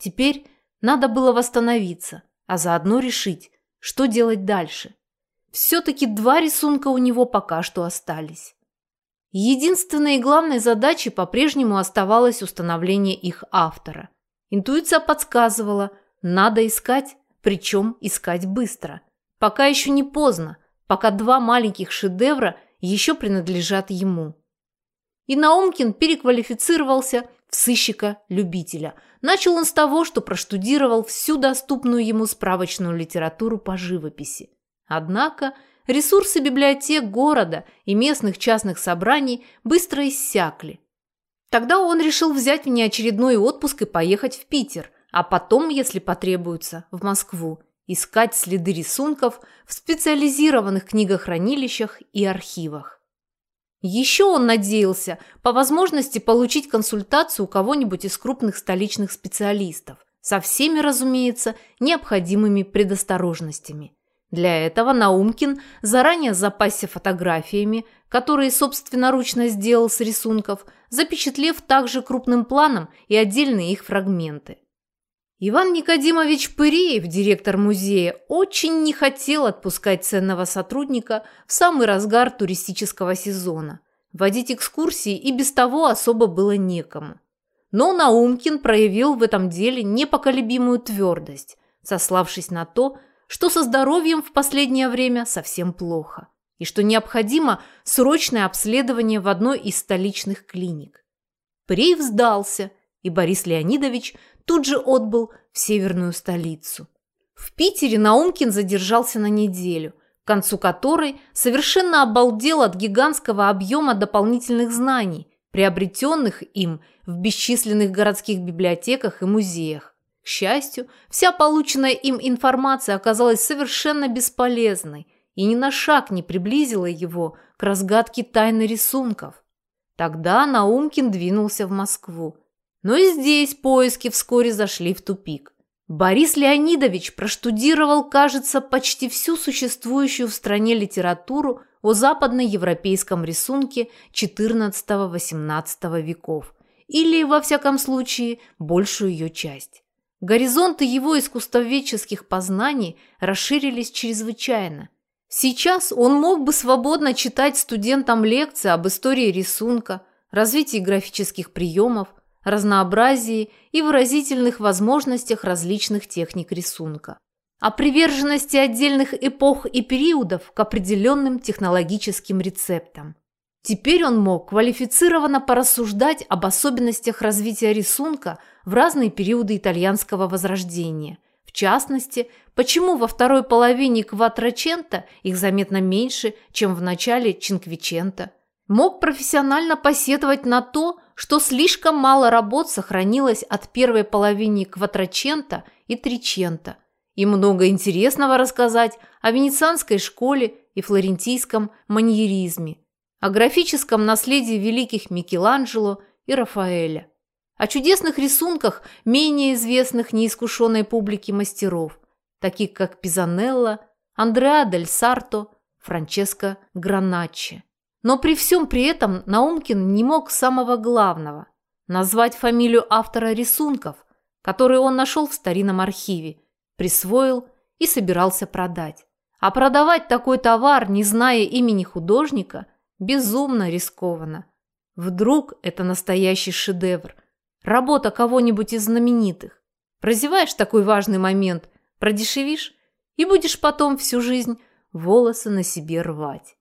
Теперь надо было восстановиться, а заодно решить, что делать дальше. Все-таки два рисунка у него пока что остались. Единственной и главной задачей по-прежнему оставалось установление их автора. Интуиция подсказывала, надо искать, причем искать быстро. Пока еще не поздно, пока два маленьких шедевра еще принадлежат ему. И Наумкин переквалифицировался в сыщика-любителя. Начал он с того, что проштудировал всю доступную ему справочную литературу по живописи. Однако – Ресурсы библиотек города и местных частных собраний быстро иссякли. Тогда он решил взять внеочередной отпуск и поехать в Питер, а потом, если потребуется, в Москву, искать следы рисунков в специализированных книгохранилищах и архивах. Еще он надеялся по возможности получить консультацию у кого-нибудь из крупных столичных специалистов, со всеми, разумеется, необходимыми предосторожностями. Для этого Наумкин заранее запасся фотографиями, которые собственноручно сделал с рисунков, запечатлев также крупным планом и отдельные их фрагменты. Иван Никодимович Пыреев, директор музея, очень не хотел отпускать ценного сотрудника в самый разгар туристического сезона. Водить экскурсии и без того особо было некому. Но Наумкин проявил в этом деле непоколебимую твердость, сославшись на то, что со здоровьем в последнее время совсем плохо и что необходимо срочное обследование в одной из столичных клиник. Приев сдался, и Борис Леонидович – тут же отбыл в северную столицу. В Питере Наумкин задержался на неделю, к концу которой совершенно обалдел от гигантского объема дополнительных знаний, приобретенных им в бесчисленных городских библиотеках и музеях. К счастью, вся полученная им информация оказалась совершенно бесполезной и ни на шаг не приблизила его к разгадке тайны рисунков. Тогда Наумкин двинулся в Москву, но и здесь поиски вскоре зашли в тупик. Борис Леонидович проштудировал, кажется, почти всю существующую в стране литературу о западноевропейском рисунке XIV-XVIII веков, или, во всяком случае, большую ее часть. Горизонты его искусствоведческих познаний расширились чрезвычайно. Сейчас он мог бы свободно читать студентам лекции об истории рисунка, развитии графических приемов, разнообразии и выразительных возможностях различных техник рисунка, о приверженности отдельных эпох и периодов к определенным технологическим рецептам. Теперь он мог квалифицированно порассуждать об особенностях развития рисунка в разные периоды итальянского возрождения. В частности, почему во второй половине Кватрочента их заметно меньше, чем в начале Чинквичента. Мог профессионально посетовать на то, что слишком мало работ сохранилось от первой половины Кватрачента и Тричента, и много интересного рассказать о венецианской школе и флорентийском маньеризме, о графическом наследии великих Микеланджело и Рафаэля, о чудесных рисунках менее известных неискушенной публике мастеров, таких как Пизанелло, Андреа дель Сарто, Франческо Граначчи. Но при всем при этом Наумкин не мог самого главного – назвать фамилию автора рисунков, которые он нашел в старинном архиве, присвоил и собирался продать. А продавать такой товар, не зная имени художника, безумно рискованно. Вдруг это настоящий шедевр, работа кого-нибудь из знаменитых. Прозеваешь такой важный момент, продешевишь и будешь потом всю жизнь волосы на себе рвать.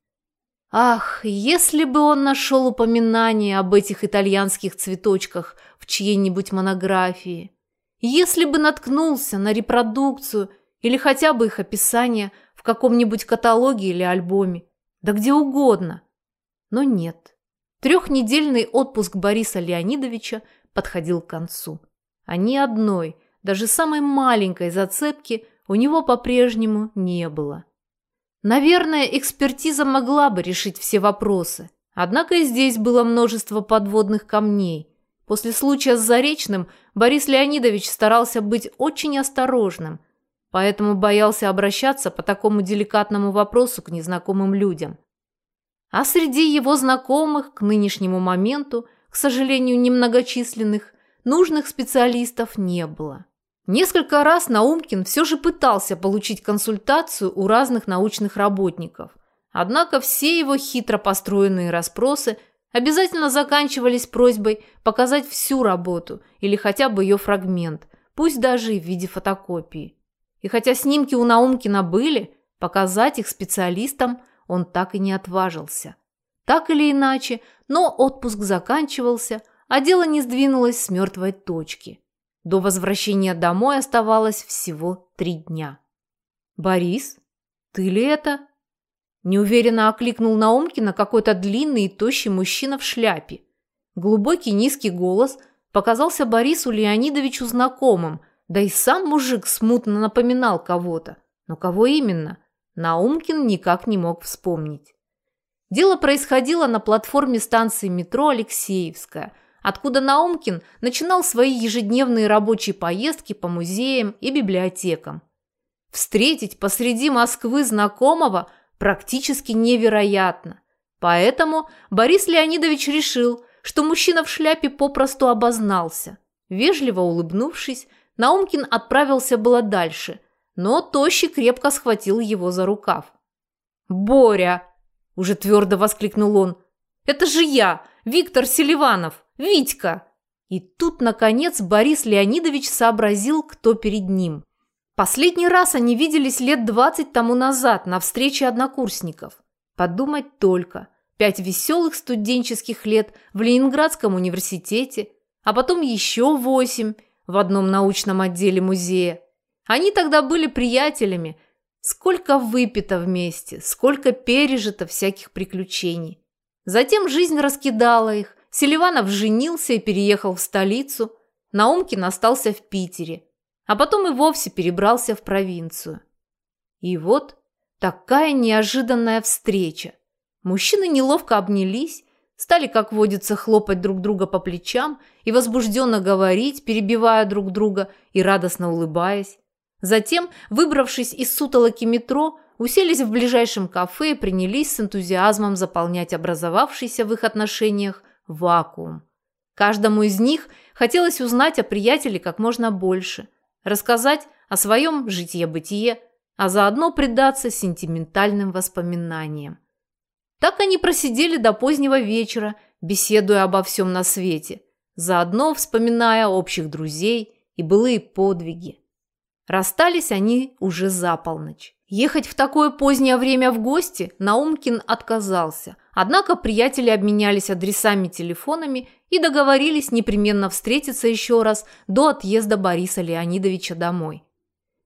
Ах, если бы он нашел упоминание об этих итальянских цветочках в чьей-нибудь монографии, если бы наткнулся на репродукцию или хотя бы их описание в каком-нибудь каталоге или альбоме, да где угодно. Но нет. Трехнедельный отпуск Бориса Леонидовича подходил к концу. А ни одной, даже самой маленькой зацепки у него по-прежнему не было. Наверное, экспертиза могла бы решить все вопросы. Однако и здесь было множество подводных камней. После случая с Заречным Борис Леонидович старался быть очень осторожным, поэтому боялся обращаться по такому деликатному вопросу к незнакомым людям. А среди его знакомых к нынешнему моменту, к сожалению, немногочисленных, нужных специалистов не было. Несколько раз Наумкин все же пытался получить консультацию у разных научных работников. Однако все его хитро построенные расспросы обязательно заканчивались просьбой показать всю работу или хотя бы ее фрагмент, пусть даже и в виде фотокопии. И хотя снимки у Наумкина были, показать их специалистам он так и не отважился. Так или иначе, но отпуск заканчивался, а дело не сдвинулось с мертвой точки. До возвращения домой оставалось всего три дня. «Борис, ты ли это?» Неуверенно окликнул Наумкина какой-то длинный и тощий мужчина в шляпе. Глубокий низкий голос показался Борису Леонидовичу знакомым, Да и сам мужик смутно напоминал кого-то. Но кого именно? Наумкин никак не мог вспомнить. Дело происходило на платформе станции метро Алексеевская, откуда Наумкин начинал свои ежедневные рабочие поездки по музеям и библиотекам. Встретить посреди Москвы знакомого практически невероятно. Поэтому Борис Леонидович решил, что мужчина в шляпе попросту обознался. Вежливо улыбнувшись, Наумкин отправился было дальше, но Тощий крепко схватил его за рукав. «Боря!» – уже твердо воскликнул он. «Это же я, Виктор Селиванов, Витька!» И тут, наконец, Борис Леонидович сообразил, кто перед ним. Последний раз они виделись лет двадцать тому назад на встрече однокурсников. Подумать только – пять веселых студенческих лет в Ленинградском университете, а потом еще восемь в одном научном отделе музея. Они тогда были приятелями. Сколько выпито вместе, сколько пережито всяких приключений. Затем жизнь раскидала их. Селиванов женился и переехал в столицу. Наумкин остался в Питере. А потом и вовсе перебрался в провинцию. И вот такая неожиданная встреча. Мужчины неловко обнялись, стали, как водится, хлопать друг друга по плечам и возбужденно говорить, перебивая друг друга и радостно улыбаясь. Затем, выбравшись из сутолоки метро, уселись в ближайшем кафе и принялись с энтузиазмом заполнять образовавшийся в их отношениях вакуум. Каждому из них хотелось узнать о приятеле как можно больше, рассказать о своем житье-бытие, а заодно предаться сентиментальным воспоминаниям. Так они просидели до позднего вечера, беседуя обо всем на свете, заодно вспоминая общих друзей и былые подвиги. Расстались они уже за полночь. Ехать в такое позднее время в гости Наумкин отказался, однако приятели обменялись адресами телефонами и договорились непременно встретиться еще раз до отъезда Бориса Леонидовича домой.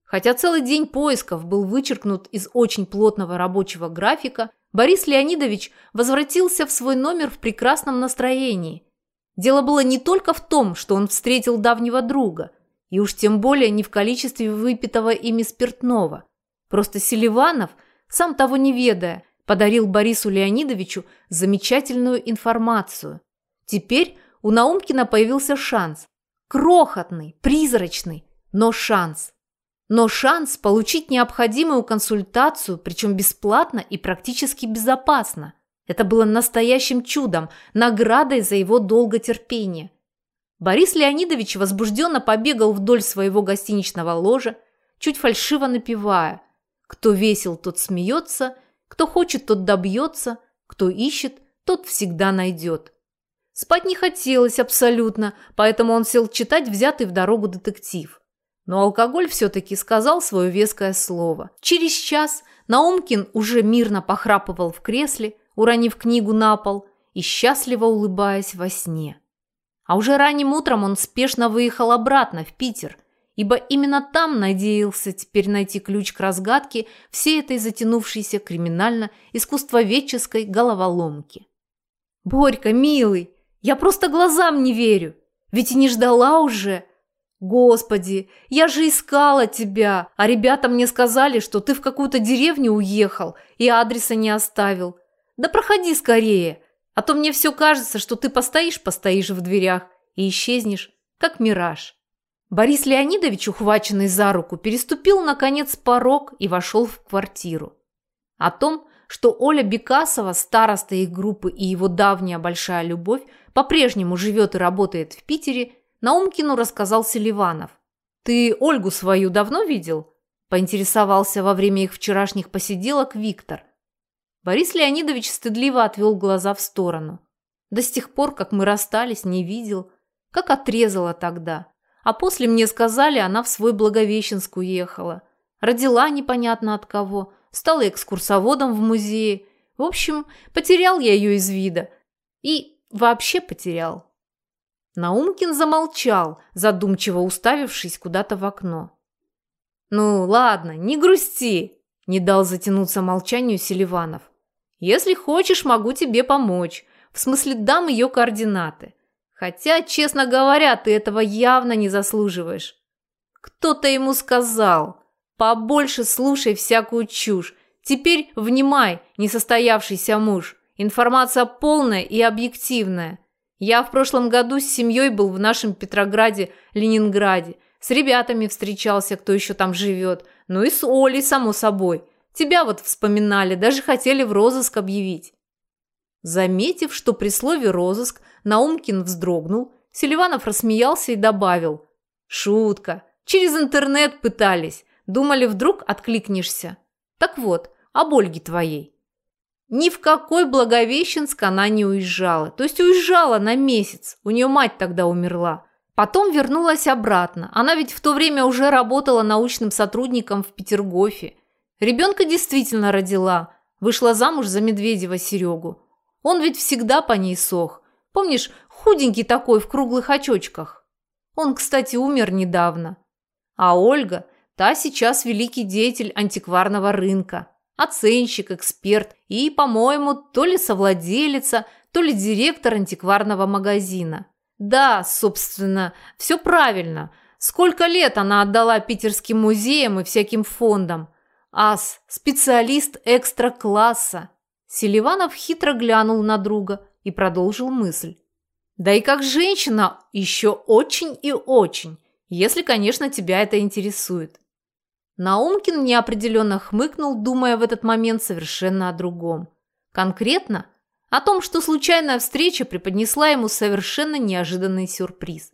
Хотя целый день поисков был вычеркнут из очень плотного рабочего графика, Борис Леонидович возвратился в свой номер в прекрасном настроении. Дело было не только в том, что он встретил давнего друга, и уж тем более не в количестве выпитого ими спиртного. Просто Селиванов, сам того не ведая, подарил Борису Леонидовичу замечательную информацию. Теперь у Наумкина появился шанс. Крохотный, призрачный, но шанс но шанс получить необходимую консультацию, причем бесплатно и практически безопасно. Это было настоящим чудом, наградой за его долготерпение. Борис Леонидович возбужденно побегал вдоль своего гостиничного ложа, чуть фальшиво напевая «Кто весел, тот смеется, кто хочет, тот добьется, кто ищет, тот всегда найдет». Спать не хотелось абсолютно, поэтому он сел читать взятый в дорогу детектив. Но алкоголь все-таки сказал свое веское слово. Через час Наумкин уже мирно похрапывал в кресле, уронив книгу на пол и счастливо улыбаясь во сне. А уже ранним утром он спешно выехал обратно в Питер, ибо именно там надеялся теперь найти ключ к разгадке всей этой затянувшейся криминально-искусствоведческой головоломки. «Борька, милый, я просто глазам не верю, ведь и не ждала уже!» «Господи, я же искала тебя, а ребята мне сказали, что ты в какую-то деревню уехал и адреса не оставил. Да проходи скорее, а то мне все кажется, что ты постоишь-постоишь в дверях и исчезнешь, как мираж». Борис Леонидович, ухваченный за руку, переступил, наконец, порог и вошел в квартиру. О том, что Оля Бекасова, староста их группы и его давняя большая любовь, по-прежнему живет и работает в Питере – Наумкину рассказал Селиванов. «Ты Ольгу свою давно видел?» – поинтересовался во время их вчерашних посиделок Виктор. Борис Леонидович стыдливо отвел глаза в сторону. До сих пор, как мы расстались, не видел. Как отрезала тогда. А после мне сказали, она в свой Благовещенск уехала. Родила непонятно от кого. Стала экскурсоводом в музее. В общем, потерял я ее из вида. И вообще потерял. Наумкин замолчал, задумчиво уставившись куда-то в окно. «Ну, ладно, не грусти», – не дал затянуться молчанию Селиванов. «Если хочешь, могу тебе помочь. В смысле, дам ее координаты. Хотя, честно говоря, ты этого явно не заслуживаешь». Кто-то ему сказал. Побольше слушай всякую чушь. Теперь внимай, несостоявшийся муж. Информация полная и объективная. Я в прошлом году с семьей был в нашем Петрограде, Ленинграде. С ребятами встречался, кто еще там живет. Ну и с Олей, само собой. Тебя вот вспоминали, даже хотели в розыск объявить. Заметив, что при слове «розыск» Наумкин вздрогнул, Селиванов рассмеялся и добавил. «Шутка. Через интернет пытались. Думали, вдруг откликнешься. Так вот, об Ольге твоей. Ни в какой Благовещенск она не уезжала. То есть уезжала на месяц. У нее мать тогда умерла. Потом вернулась обратно. Она ведь в то время уже работала научным сотрудником в Петергофе. Ребенка действительно родила. Вышла замуж за Медведева Серегу. Он ведь всегда по ней сох. Помнишь, худенький такой в круглых очочках? Он, кстати, умер недавно. А Ольга, та сейчас великий деятель антикварного рынка, оценщик, эксперт и, по-моему, то ли совладелица, то ли директор антикварного магазина. Да, собственно, все правильно. Сколько лет она отдала питерским музеям и всяким фондам. Ас, специалист экстра-класса. Селиванов хитро глянул на друга и продолжил мысль. Да и как женщина еще очень и очень, если, конечно, тебя это интересует. Наумкин неопределенно хмыкнул, думая в этот момент совершенно о другом. Конкретно о том, что случайная встреча преподнесла ему совершенно неожиданный сюрприз.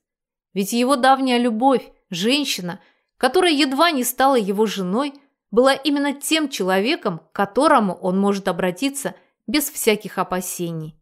Ведь его давняя любовь, женщина, которая едва не стала его женой, была именно тем человеком, к которому он может обратиться без всяких опасений.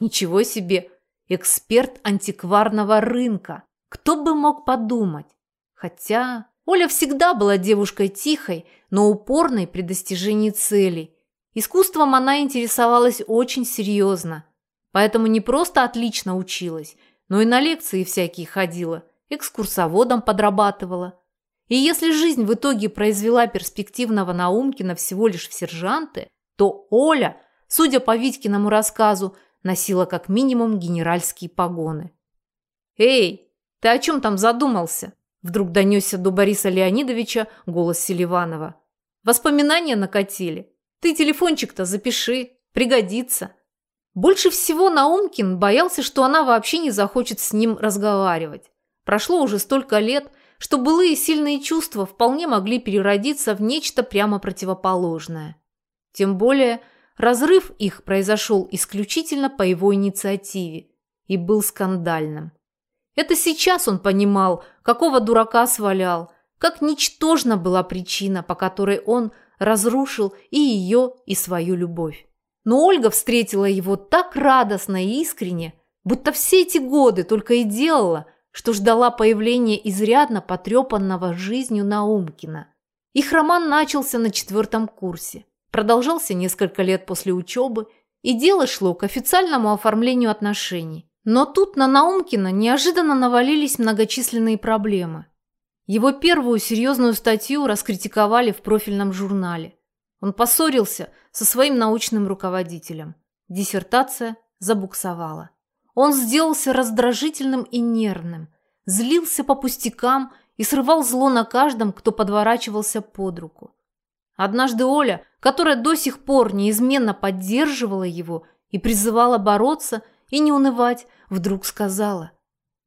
Ничего себе! Эксперт антикварного рынка! Кто бы мог подумать? Хотя Оля всегда была девушкой тихой, но упорной при достижении целей Искусством она интересовалась очень серьезно, поэтому не просто отлично училась, но и на лекции всякие ходила, экскурсоводом подрабатывала. И если жизнь в итоге произвела перспективного Наумкина всего лишь в сержанты, то Оля, судя по Витькиному рассказу, носила как минимум генеральские погоны. «Эй, ты о чем там задумался?» Вдруг донесся до Бориса Леонидовича голос Селиванова. «Воспоминания накатили. Ты телефончик-то запиши, пригодится. Больше всего Наумкин боялся, что она вообще не захочет с ним разговаривать. Прошло уже столько лет, что былые сильные чувства вполне могли переродиться в нечто прямо противоположное. Тем более, разрыв их произошел исключительно по его инициативе и был скандальным. Это сейчас он понимал, какого дурака свалял, как ничтожна была причина, по которой он – разрушил и ее, и свою любовь. Но Ольга встретила его так радостно и искренне, будто все эти годы только и делала, что ждала появления изрядно потрепанного жизнью Наумкина. Их роман начался на четвертом курсе, продолжался несколько лет после учебы, и дело шло к официальному оформлению отношений. Но тут на Наумкина неожиданно навалились многочисленные проблемы – его первую серьезную статью раскритиковали в профильном журнале. Он поссорился со своим научным руководителем. Диссертация забуксовала. Он сделался раздражительным и нервным, злился по пустякам и срывал зло на каждом, кто подворачивался под руку. Однажды Оля, которая до сих пор неизменно поддерживала его и призывала бороться и не унывать, вдруг сказала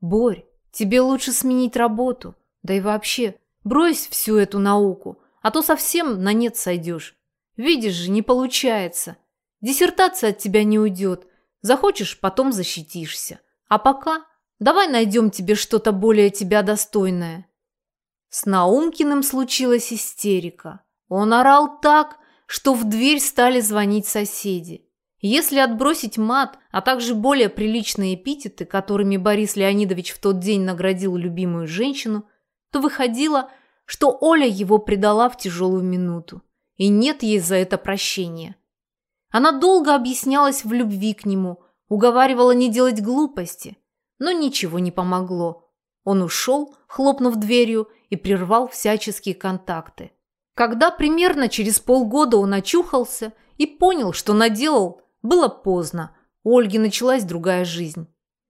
«Борь, тебе лучше сменить работу. Да и вообще, брось всю эту науку, а то совсем на нет сойдешь. Видишь же, не получается. Диссертация от тебя не уйдет. Захочешь, потом защитишься. А пока давай найдем тебе что-то более тебя достойное. С Наумкиным случилась истерика. Он орал так, что в дверь стали звонить соседи. Если отбросить мат, а также более приличные эпитеты, которыми Борис Леонидович в тот день наградил любимую женщину – то выходило, что Оля его предала в тяжелую минуту, и нет ей за это прощения. Она долго объяснялась в любви к нему, уговаривала не делать глупости, но ничего не помогло. Он ушел, хлопнув дверью, и прервал всяческие контакты. Когда примерно через полгода он очухался и понял, что наделал, было поздно. У Ольги началась другая жизнь.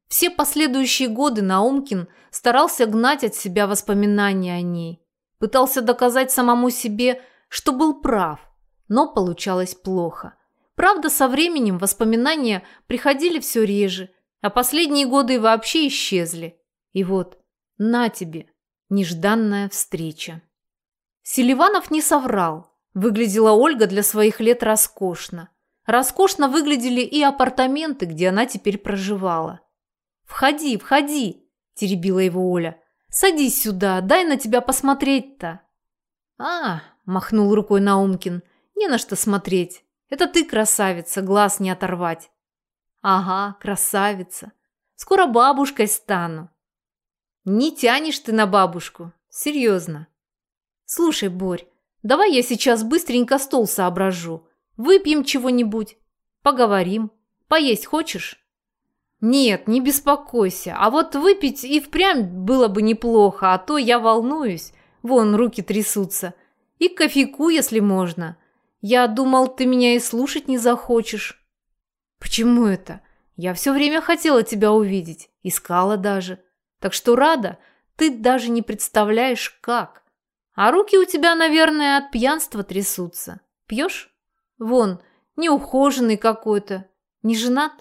Все последующие годы Наумкин старался гнать от себя воспоминания о ней. Пытался доказать самому себе, что был прав, но получалось плохо. Правда, со временем воспоминания приходили все реже, а последние годы вообще исчезли. И вот, на тебе, нежданная встреча. Селиванов не соврал. Выглядела Ольга для своих лет роскошно. Роскошно выглядели и апартаменты, где она теперь проживала. «Входи, входи!» – теребила его Оля. «Садись сюда, дай на тебя посмотреть-то!» «А!» – махнул рукой Наумкин. «Не на что смотреть. Это ты красавица, глаз не оторвать». «Ага, красавица. Скоро бабушкой стану». «Не тянешь ты на бабушку. Серьезно». «Слушай, Борь, давай я сейчас быстренько стол соображу. Выпьем чего-нибудь. Поговорим. Поесть хочешь?» «Нет, не беспокойся. А вот выпить и впрямь было бы неплохо, а то я волнуюсь. Вон, руки трясутся. И кофейку, если можно. Я думал, ты меня и слушать не захочешь». «Почему это? Я все время хотела тебя увидеть. Искала даже. Так что рада, ты даже не представляешь, как. А руки у тебя, наверное, от пьянства трясутся. Пьешь? Вон, неухоженный какой-то. Не женат?»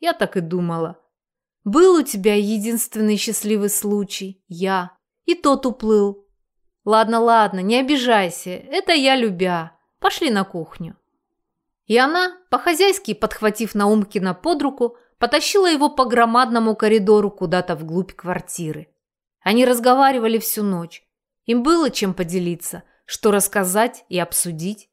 Я так и думала. Был у тебя единственный счастливый случай. Я. И тот уплыл. Ладно, ладно, не обижайся. Это я любя. Пошли на кухню. И она, по-хозяйски подхватив Наумкина под руку, потащила его по громадному коридору куда-то вглубь квартиры. Они разговаривали всю ночь. Им было чем поделиться, что рассказать и обсудить.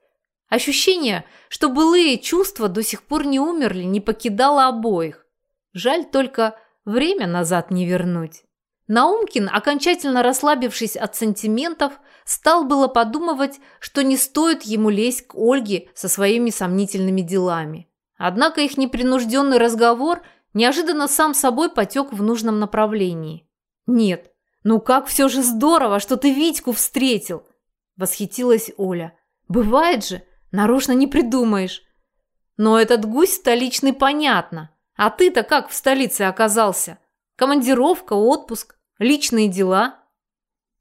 Ощущение, что былые чувства до сих пор не умерли, не покидало обоих. Жаль только время назад не вернуть. Наумкин, окончательно расслабившись от сантиментов, стал было подумывать, что не стоит ему лезть к Ольге со своими сомнительными делами. Однако их непринужденный разговор неожиданно сам собой потек в нужном направлении. «Нет, ну как все же здорово, что ты Витьку встретил!» – восхитилась Оля. «Бывает же, Нарочно не придумаешь. Но этот гусь столичный понятно. А ты-то как в столице оказался? Командировка, отпуск, личные дела?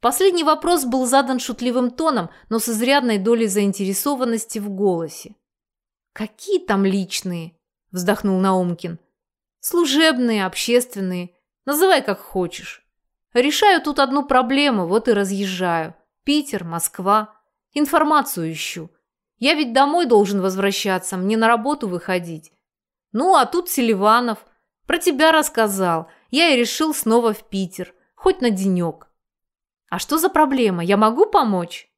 Последний вопрос был задан шутливым тоном, но с изрядной долей заинтересованности в голосе. «Какие там личные?» – вздохнул Наумкин. «Служебные, общественные. Называй как хочешь. Решаю тут одну проблему, вот и разъезжаю. Питер, Москва. Информацию ищу. Я ведь домой должен возвращаться, мне на работу выходить. Ну, а тут Селиванов. Про тебя рассказал. Я и решил снова в Питер. Хоть на денек. А что за проблема? Я могу помочь?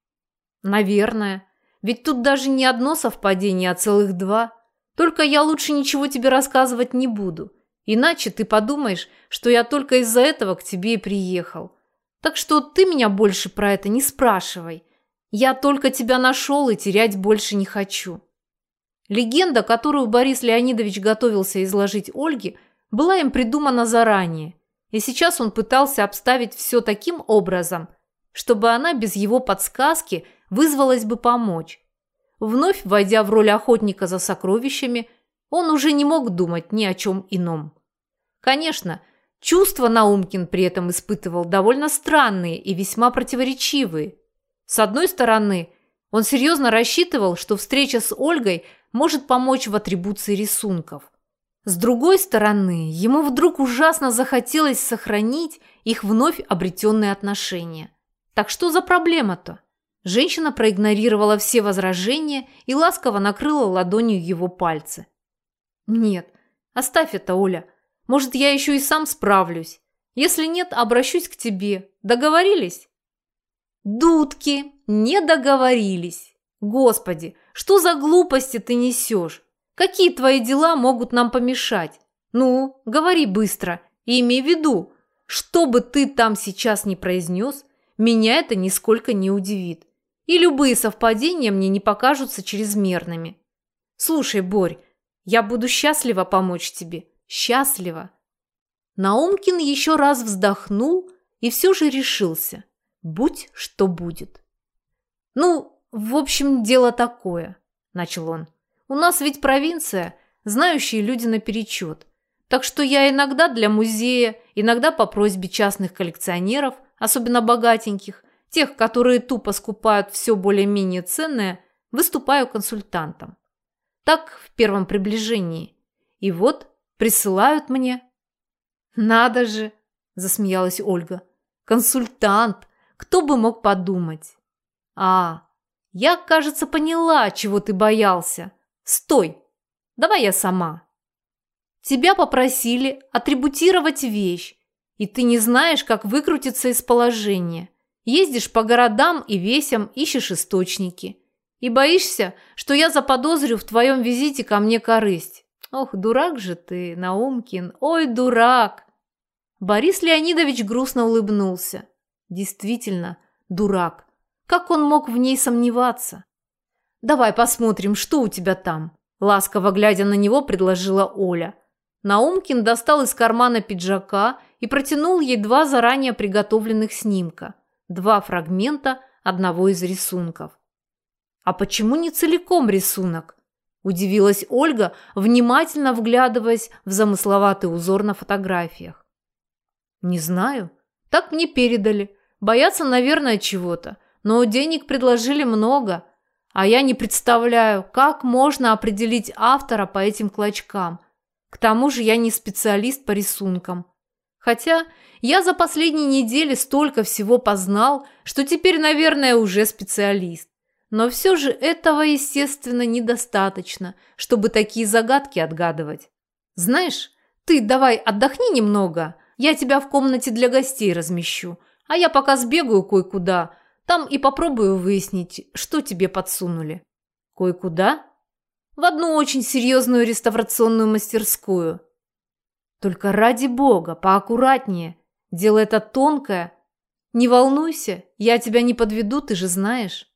Наверное. Ведь тут даже не одно совпадение, а целых два. Только я лучше ничего тебе рассказывать не буду. Иначе ты подумаешь, что я только из-за этого к тебе и приехал. Так что ты меня больше про это не спрашивай. Я только тебя нашел и терять больше не хочу. Легенда, которую Борис Леонидович готовился изложить Ольге, была им придумана заранее, и сейчас он пытался обставить все таким образом, чтобы она без его подсказки вызвалась бы помочь. Вновь войдя в роль охотника за сокровищами, он уже не мог думать ни о чем ином. Конечно, чувства Наумкин при этом испытывал довольно странные и весьма противоречивые – с одной стороны, он серьезно рассчитывал, что встреча с Ольгой может помочь в атрибуции рисунков. С другой стороны, ему вдруг ужасно захотелось сохранить их вновь обретенные отношения. Так что за проблема-то? Женщина проигнорировала все возражения и ласково накрыла ладонью его пальцы. «Нет, оставь это, Оля. Может, я еще и сам справлюсь. Если нет, обращусь к тебе. Договорились?» Дудки, не договорились. Господи, что за глупости ты несешь? Какие твои дела могут нам помешать? Ну, говори быстро и имей в виду, что бы ты там сейчас не произнес, меня это нисколько не удивит. И любые совпадения мне не покажутся чрезмерными. Слушай, Борь, я буду счастлива помочь тебе. Счастлива. Наумкин еще раз вздохнул и все же решился – Будь что будет. «Ну, в общем, дело такое», – начал он. «У нас ведь провинция, знающие люди наперечет. Так что я иногда для музея, иногда по просьбе частных коллекционеров, особенно богатеньких, тех, которые тупо скупают все более-менее ценное, выступаю консультантом. Так в первом приближении. И вот присылают мне. «Надо же!» – засмеялась Ольга. «Консультант! Кто бы мог подумать?» «А, я, кажется, поняла, чего ты боялся. Стой! Давай я сама!» Тебя попросили атрибутировать вещь, и ты не знаешь, как выкрутиться из положения. Ездишь по городам и весям, ищешь источники. И боишься, что я заподозрю в твоем визите ко мне корысть. Ох, дурак же ты, Наумкин, ой, дурак!» Борис Леонидович грустно улыбнулся. Действительно, дурак. Как он мог в ней сомневаться? «Давай посмотрим, что у тебя там», – ласково глядя на него, предложила Оля. Наумкин достал из кармана пиджака и протянул ей два заранее приготовленных снимка. Два фрагмента одного из рисунков. «А почему не целиком рисунок?» – удивилась Ольга, внимательно вглядываясь в замысловатый узор на фотографиях. «Не знаю. Так мне передали. Боятся, наверное, чего-то. Но денег предложили много. А я не представляю, как можно определить автора по этим клочкам – к тому же я не специалист по рисункам. Хотя я за последние недели столько всего познал, что теперь, наверное, уже специалист. Но все же этого, естественно, недостаточно, чтобы такие загадки отгадывать. Знаешь, ты давай отдохни немного, я тебя в комнате для гостей размещу, а я пока сбегаю кое-куда, там и попробую выяснить, что тебе подсунули. Кое-куда? в одну очень серьезную реставрационную мастерскую. Только ради бога, поаккуратнее. Дело это тонкое. Не волнуйся, я тебя не подведу, ты же знаешь.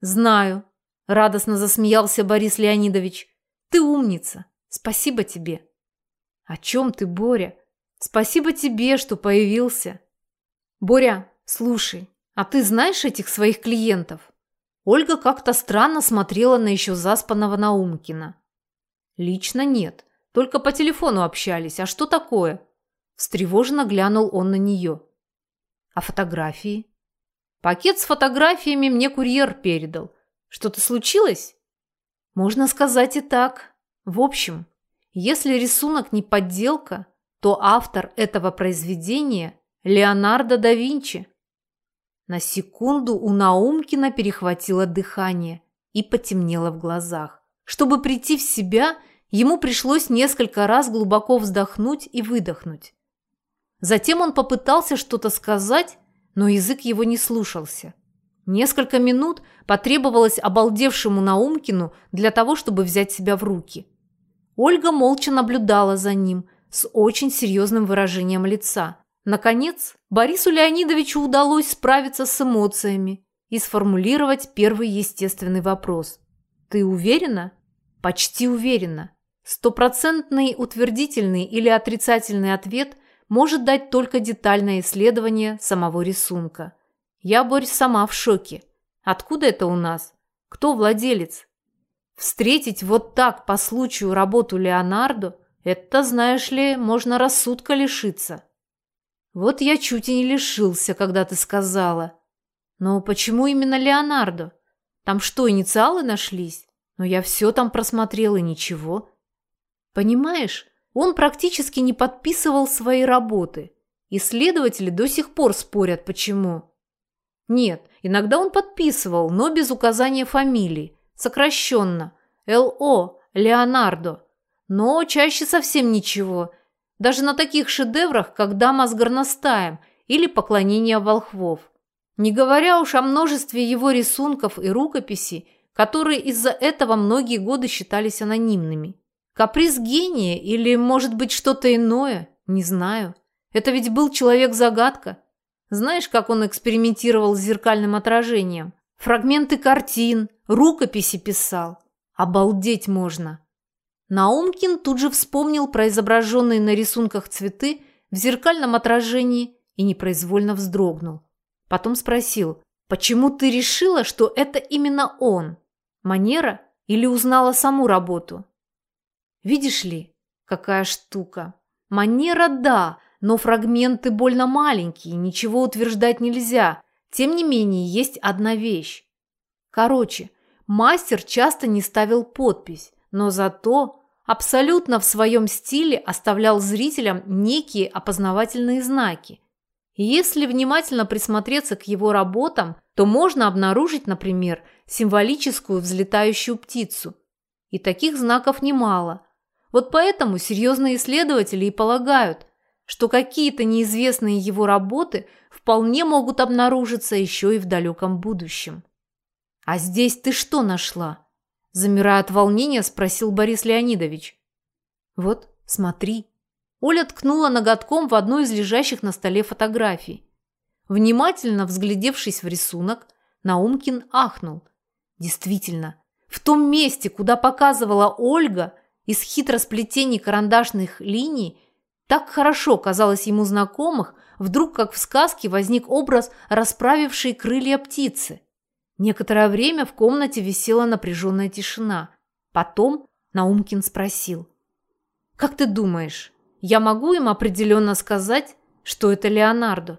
Знаю, радостно засмеялся Борис Леонидович. Ты умница. Спасибо тебе. О чем ты, Боря? Спасибо тебе, что появился. Боря, слушай, а ты знаешь этих своих клиентов? Ольга как-то странно смотрела на еще заспанного Наумкина. «Лично нет. Только по телефону общались. А что такое?» Встревоженно глянул он на нее. «А фотографии?» «Пакет с фотографиями мне курьер передал. Что-то случилось?» «Можно сказать и так. В общем, если рисунок не подделка, то автор этого произведения – Леонардо да Винчи». На секунду у Наумкина перехватило дыхание и потемнело в глазах. Чтобы прийти в себя, ему пришлось несколько раз глубоко вздохнуть и выдохнуть. Затем он попытался что-то сказать, но язык его не слушался. Несколько минут потребовалось обалдевшему Наумкину для того, чтобы взять себя в руки. Ольга молча наблюдала за ним с очень серьезным выражением лица – Наконец, Борису Леонидовичу удалось справиться с эмоциями и сформулировать первый естественный вопрос. «Ты уверена?» «Почти уверена. Стопроцентный утвердительный или отрицательный ответ может дать только детальное исследование самого рисунка. Я, Борь, сама в шоке. Откуда это у нас? Кто владелец? Встретить вот так по случаю работу Леонардо – это, знаешь ли, можно рассудка лишиться». Вот я чуть и не лишился, когда ты сказала. Но почему именно Леонардо? Там что, инициалы нашлись? Но я все там просмотрел и ничего. Понимаешь, он практически не подписывал свои работы. Исследователи до сих пор спорят, почему. Нет, иногда он подписывал, но без указания фамилии, сокращенно. ЛО, Леонардо. Но чаще совсем ничего – даже на таких шедеврах, как «Дама с горностаем» или «Поклонение волхвов». Не говоря уж о множестве его рисунков и рукописей, которые из-за этого многие годы считались анонимными. Каприз гения или, может быть, что-то иное? Не знаю. Это ведь был человек-загадка. Знаешь, как он экспериментировал с зеркальным отражением? Фрагменты картин, рукописи писал. Обалдеть можно. Наумкин тут же вспомнил про изображенные на рисунках цветы в зеркальном отражении и непроизвольно вздрогнул. Потом спросил, «Почему ты решила, что это именно он? Манера или узнала саму работу?» «Видишь ли, Какая штука. Манера – да, но фрагменты больно маленькие, ничего утверждать нельзя. Тем не менее, есть одна вещь. Короче, мастер часто не ставил подпись, но зато абсолютно в своем стиле оставлял зрителям некие опознавательные знаки. Если внимательно присмотреться к его работам, то можно обнаружить, например, символическую взлетающую птицу. И таких знаков немало. Вот поэтому серьезные исследователи и полагают, что какие-то неизвестные его работы вполне могут обнаружиться еще и в далеком будущем. «А здесь ты что нашла?» Замирая от волнения, спросил Борис Леонидович. «Вот, смотри». Оля ткнула ноготком в одну из лежащих на столе фотографий. Внимательно взглядевшись в рисунок, Наумкин ахнул. Действительно, в том месте, куда показывала Ольга, из хитросплетений карандашных линий, так хорошо казалось ему знакомых, вдруг, как в сказке, возник образ расправившей крылья птицы. Некоторое время в комнате висела напряженная тишина. Потом Наумкин спросил. «Как ты думаешь, я могу им определенно сказать, что это Леонардо?»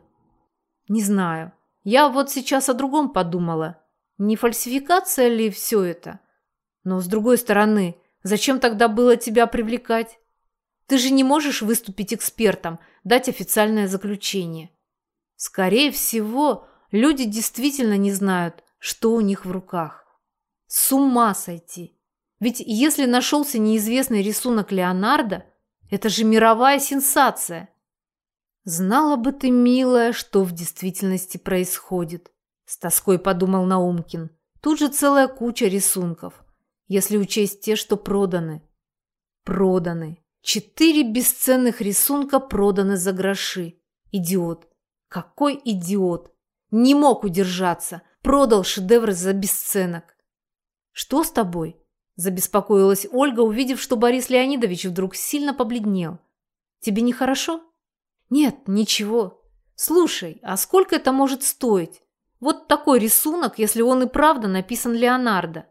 «Не знаю. Я вот сейчас о другом подумала. Не фальсификация ли все это? Но, с другой стороны, зачем тогда было тебя привлекать? Ты же не можешь выступить экспертом, дать официальное заключение. Скорее всего, люди действительно не знают, что у них в руках. С ума сойти! Ведь если нашелся неизвестный рисунок Леонардо, это же мировая сенсация. Знала бы ты, милая, что в действительности происходит, с тоской подумал Наумкин. Тут же целая куча рисунков, если учесть те, что проданы. Проданы. Четыре бесценных рисунка проданы за гроши. Идиот. Какой идиот. Не мог удержаться – Продал шедевры за бесценок. «Что с тобой?» – забеспокоилась Ольга, увидев, что Борис Леонидович вдруг сильно побледнел. «Тебе нехорошо?» «Нет, ничего. Слушай, а сколько это может стоить? Вот такой рисунок, если он и правда написан Леонардо».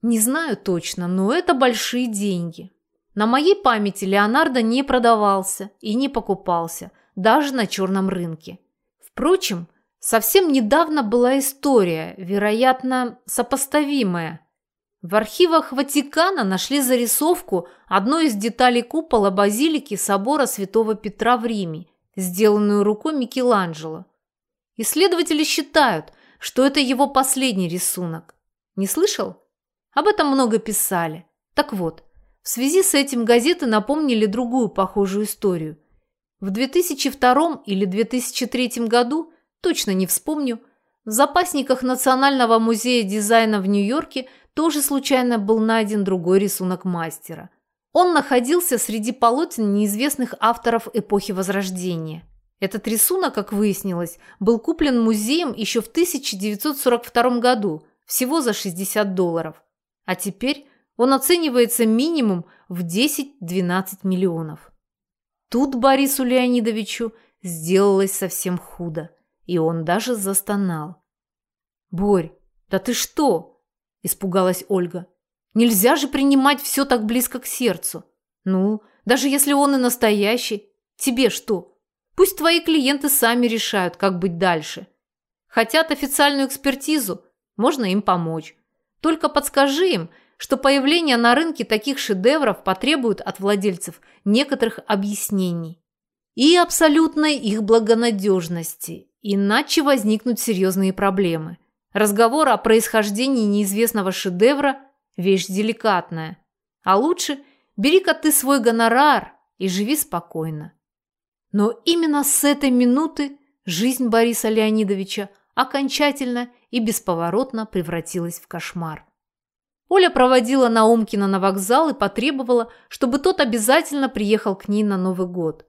«Не знаю точно, но это большие деньги. На моей памяти Леонардо не продавался и не покупался, даже на черном рынке. Впрочем, Совсем недавно была история, вероятно, сопоставимая. В архивах Ватикана нашли зарисовку одной из деталей купола базилики собора Святого Петра в Риме, сделанную рукой Микеланджело. Исследователи считают, что это его последний рисунок. Не слышал? Об этом много писали. Так вот, в связи с этим газеты напомнили другую похожую историю. В 2002 или 2003 году точно не вспомню. В запасниках Национального музея дизайна в Нью-Йорке тоже случайно был найден другой рисунок мастера. Он находился среди полотен неизвестных авторов эпохи Возрождения. Этот рисунок, как выяснилось, был куплен музеем еще в 1942 году, всего за 60 долларов. А теперь он оценивается минимум в 10-12 миллионов. Тут Борису Леонидовичу сделалось совсем худо и он даже застонал. «Борь, да ты что?» – испугалась Ольга. «Нельзя же принимать все так близко к сердцу. Ну, даже если он и настоящий, тебе что? Пусть твои клиенты сами решают, как быть дальше. Хотят официальную экспертизу, можно им помочь. Только подскажи им, что появление на рынке таких шедевров потребует от владельцев некоторых объяснений и абсолютной их благонадежности, Иначе возникнут серьезные проблемы. Разговор о происхождении неизвестного шедевра – вещь деликатная. А лучше бери-ка ты свой гонорар и живи спокойно. Но именно с этой минуты жизнь Бориса Леонидовича окончательно и бесповоротно превратилась в кошмар. Оля проводила Наумкина на вокзал и потребовала, чтобы тот обязательно приехал к ней на Новый год.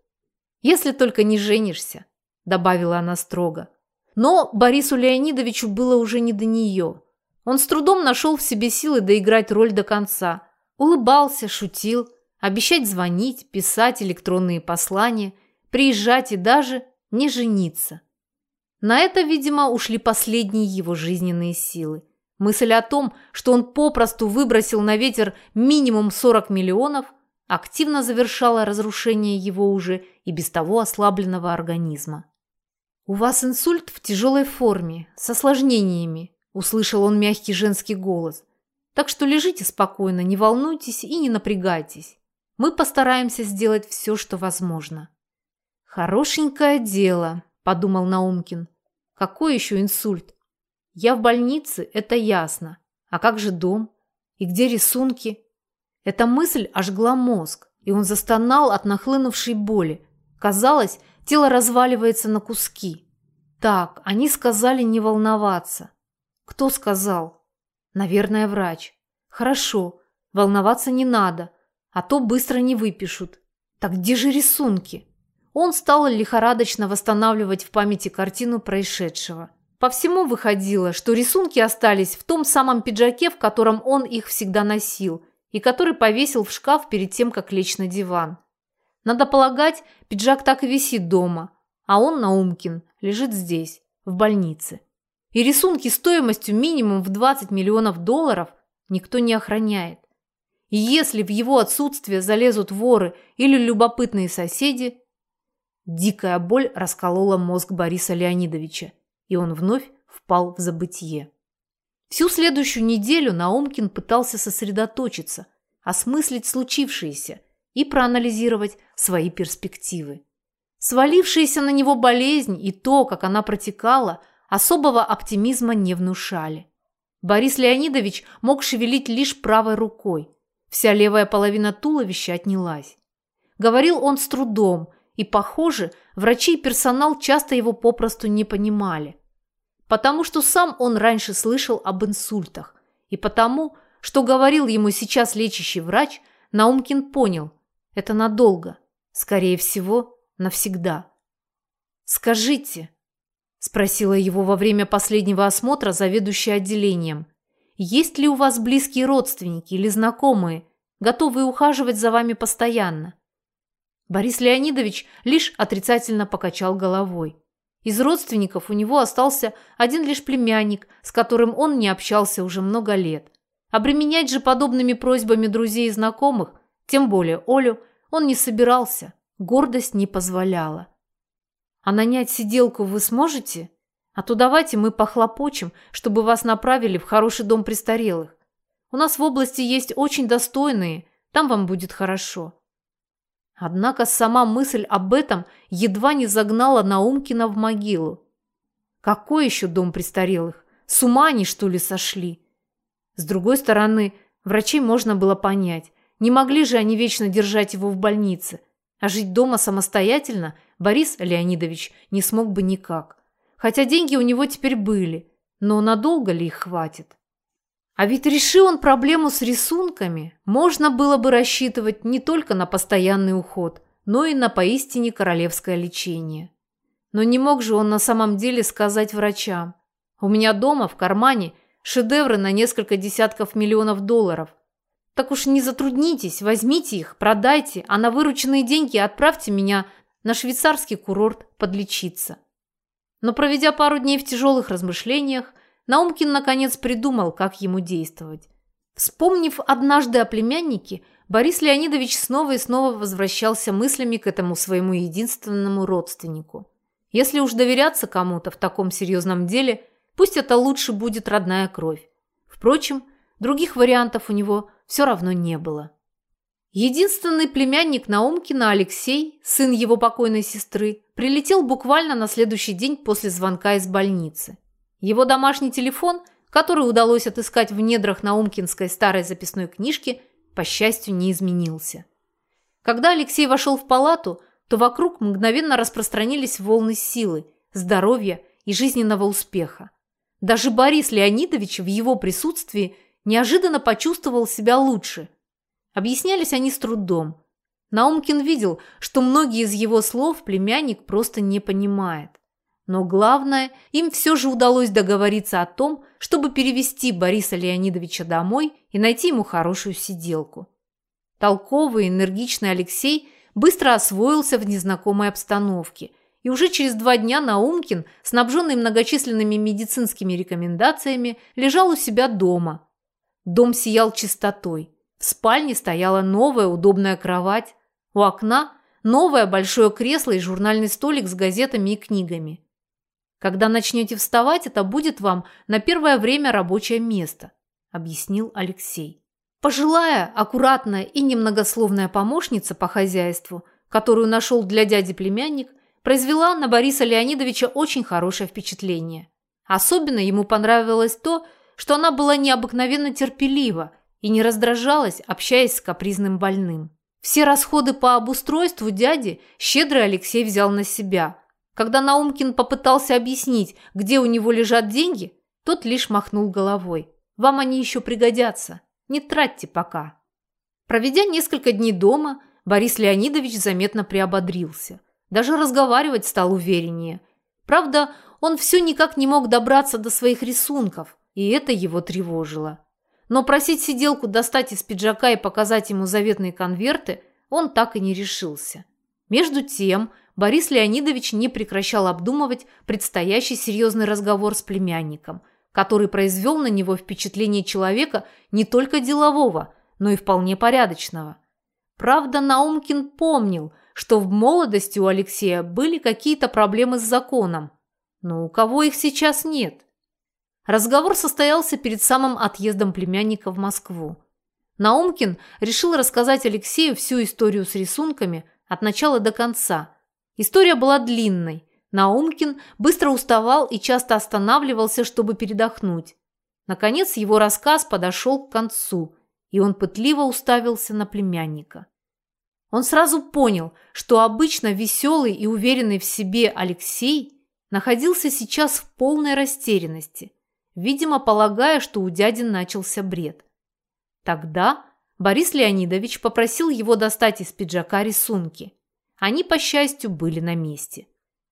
«Если только не женишься», добавила она строго. Но Борису Леонидовичу было уже не до нее. Он с трудом нашел в себе силы доиграть роль до конца. Улыбался, шутил, обещать звонить, писать электронные послания, приезжать и даже не жениться. На это, видимо, ушли последние его жизненные силы. Мысль о том, что он попросту выбросил на ветер минимум 40 миллионов, активно завершала разрушение его уже и без того ослабленного организма. «У вас инсульт в тяжелой форме, с осложнениями», – услышал он мягкий женский голос. «Так что лежите спокойно, не волнуйтесь и не напрягайтесь. Мы постараемся сделать все, что возможно». «Хорошенькое дело», – подумал Наумкин. «Какой еще инсульт? Я в больнице, это ясно. А как же дом? И где рисунки?» Эта мысль ожгла мозг, и он застонал от нахлынувшей боли. Казалось, Тело разваливается на куски. Так, они сказали не волноваться. Кто сказал? Наверное, врач. Хорошо, волноваться не надо, а то быстро не выпишут. Так где же рисунки? Он стал лихорадочно восстанавливать в памяти картину происшедшего. По всему выходило, что рисунки остались в том самом пиджаке, в котором он их всегда носил, и который повесил в шкаф перед тем, как лечь на диван. Надо полагать, пиджак так и висит дома, а он, Наумкин, лежит здесь, в больнице. И рисунки стоимостью минимум в 20 миллионов долларов никто не охраняет. И если в его отсутствие залезут воры или любопытные соседи, дикая боль расколола мозг Бориса Леонидовича, и он вновь впал в забытье. Всю следующую неделю Наумкин пытался сосредоточиться, осмыслить случившееся и проанализировать свои перспективы. Свалившаяся на него болезнь и то, как она протекала, особого оптимизма не внушали. Борис Леонидович мог шевелить лишь правой рукой. Вся левая половина туловища отнялась. Говорил он с трудом, и, похоже, врачи и персонал часто его попросту не понимали. Потому что сам он раньше слышал об инсультах, и потому, что говорил ему сейчас лечащий врач, Наумкин понял, это надолго. Скорее всего, навсегда. «Скажите», – спросила его во время последнего осмотра заведующая отделением, «есть ли у вас близкие родственники или знакомые, готовые ухаживать за вами постоянно?» Борис Леонидович лишь отрицательно покачал головой. Из родственников у него остался один лишь племянник, с которым он не общался уже много лет. Обременять же подобными просьбами друзей и знакомых – тем более Олю он не собирался, гордость не позволяла. «А нанять сиделку вы сможете? А то давайте мы похлопочем, чтобы вас направили в хороший дом престарелых. У нас в области есть очень достойные, там вам будет хорошо». Однако сама мысль об этом едва не загнала Наумкина в могилу. Какой еще дом престарелых? С ума они, что ли, сошли? С другой стороны, врачей можно было понять. Не могли же они вечно держать его в больнице. А жить дома самостоятельно Борис Леонидович не смог бы никак. Хотя деньги у него теперь были, но надолго ли их хватит? А ведь решил он проблему с рисунками, можно было бы рассчитывать не только на постоянный уход, но и на поистине королевское лечение. Но не мог же он на самом деле сказать врачам. У меня дома в кармане шедевры на несколько десятков миллионов долларов – так уж не затруднитесь, возьмите их, продайте, а на вырученные деньги отправьте меня на швейцарский курорт подлечиться. Но проведя пару дней в тяжелых размышлениях, Наумкин наконец придумал, как ему действовать. Вспомнив однажды о племяннике, Борис Леонидович снова и снова возвращался мыслями к этому своему единственному родственнику. Если уж доверяться кому-то в таком серьезном деле, пусть это лучше будет родная кровь. Впрочем, других вариантов у него все равно не было. Единственный племянник Наумкина Алексей, сын его покойной сестры, прилетел буквально на следующий день после звонка из больницы. Его домашний телефон, который удалось отыскать в недрах Наумкинской старой записной книжки, по счастью, не изменился. Когда Алексей вошел в палату, то вокруг мгновенно распространились волны силы, здоровья и жизненного успеха. Даже Борис Леонидович в его присутствии неожиданно почувствовал себя лучше. Объяснялись они с трудом. Наумкин видел, что многие из его слов племянник просто не понимает. Но главное, им все же удалось договориться о том, чтобы перевести Бориса Леонидовича домой и найти ему хорошую сиделку. Толковый, энергичный Алексей быстро освоился в незнакомой обстановке, и уже через два дня Наумкин, снабженный многочисленными медицинскими рекомендациями, лежал у себя дома, Дом сиял чистотой. В спальне стояла новая удобная кровать, у окна новое большое кресло и журнальный столик с газетами и книгами. Когда начнете вставать, это будет вам на первое время рабочее место, объяснил Алексей. Пожилая, аккуратная и немногословная помощница по хозяйству, которую нашел для дяди племянник, произвела на Бориса Леонидовича очень хорошее впечатление. Особенно ему понравилось то, что она была необыкновенно терпелива и не раздражалась, общаясь с капризным больным. Все расходы по обустройству дяди щедрый Алексей взял на себя. Когда Наумкин попытался объяснить, где у него лежат деньги, тот лишь махнул головой. «Вам они еще пригодятся. Не тратьте пока». Проведя несколько дней дома, Борис Леонидович заметно приободрился. Даже разговаривать стал увереннее. Правда, он все никак не мог добраться до своих рисунков, и это его тревожило. Но просить сиделку достать из пиджака и показать ему заветные конверты он так и не решился. Между тем, Борис Леонидович не прекращал обдумывать предстоящий серьезный разговор с племянником, который произвел на него впечатление человека не только делового, но и вполне порядочного. Правда, Наумкин помнил, что в молодости у Алексея были какие-то проблемы с законом, но у кого их сейчас нет? Разговор состоялся перед самым отъездом племянника в Москву. Наумкин решил рассказать Алексею всю историю с рисунками от начала до конца. История была длинной. Наумкин быстро уставал и часто останавливался, чтобы передохнуть. Наконец его рассказ подошел к концу, и он пытливо уставился на племянника. Он сразу понял, что обычно веселый и уверенный в себе Алексей находился сейчас в полной растерянности видимо, полагая, что у дяди начался бред. Тогда Борис Леонидович попросил его достать из пиджака рисунки. Они, по счастью, были на месте.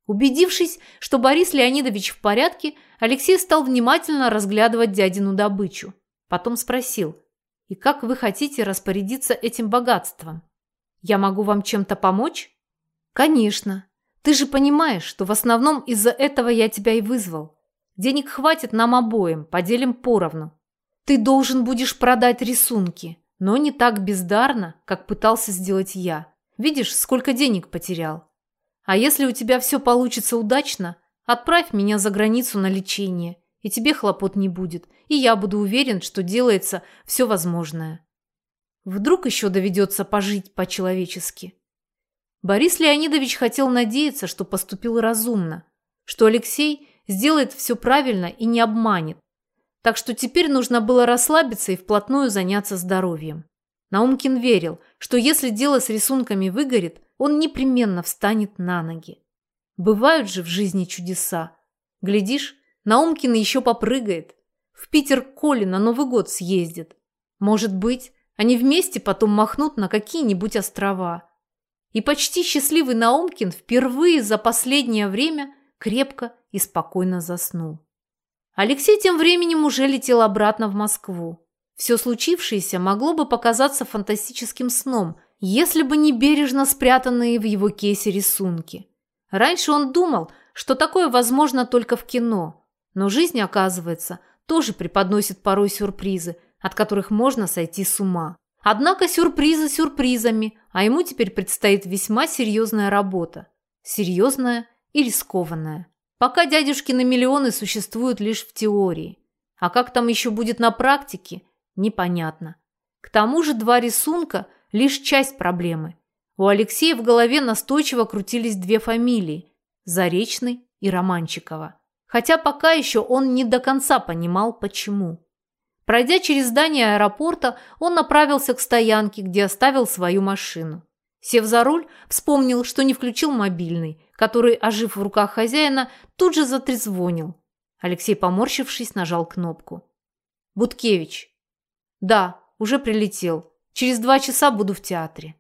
Убедившись, что Борис Леонидович в порядке, Алексей стал внимательно разглядывать дядину добычу. Потом спросил, «И как вы хотите распорядиться этим богатством? Я могу вам чем-то помочь?» «Конечно. Ты же понимаешь, что в основном из-за этого я тебя и вызвал. Денег хватит нам обоим, поделим поровну. Ты должен будешь продать рисунки, но не так бездарно, как пытался сделать я. Видишь, сколько денег потерял. А если у тебя все получится удачно, отправь меня за границу на лечение, и тебе хлопот не будет, и я буду уверен, что делается все возможное. Вдруг еще доведется пожить по-человечески. Борис Леонидович хотел надеяться, что поступил разумно, что Алексей – сделает все правильно и не обманет. Так что теперь нужно было расслабиться и вплотную заняться здоровьем. Наумкин верил, что если дело с рисунками выгорит, он непременно встанет на ноги. Бывают же в жизни чудеса. Глядишь, Наумкин еще попрыгает. В Питер Коли на Новый год съездит. Может быть, они вместе потом махнут на какие-нибудь острова. И почти счастливый Наумкин впервые за последнее время крепко и спокойно заснул. Алексей тем временем уже летел обратно в Москву. Все случившееся могло бы показаться фантастическим сном, если бы не бережно спрятанные в его кейсе рисунки. Раньше он думал, что такое возможно только в кино, но жизнь, оказывается, тоже преподносит порой сюрпризы, от которых можно сойти с ума. Однако сюрпризы сюрпризами, а ему теперь предстоит весьма серьезная работа. Серьезная и рискованная. Пока дядюшкины миллионы существуют лишь в теории. А как там еще будет на практике, непонятно. К тому же два рисунка – лишь часть проблемы. У Алексея в голове настойчиво крутились две фамилии – Заречный и Романчикова. Хотя пока еще он не до конца понимал, почему. Пройдя через здание аэропорта, он направился к стоянке, где оставил свою машину. Сев за руль, вспомнил, что не включил мобильный, который, ожив в руках хозяина, тут же затрезвонил. Алексей, поморщившись, нажал кнопку. «Буткевич». «Да, уже прилетел. Через два часа буду в театре».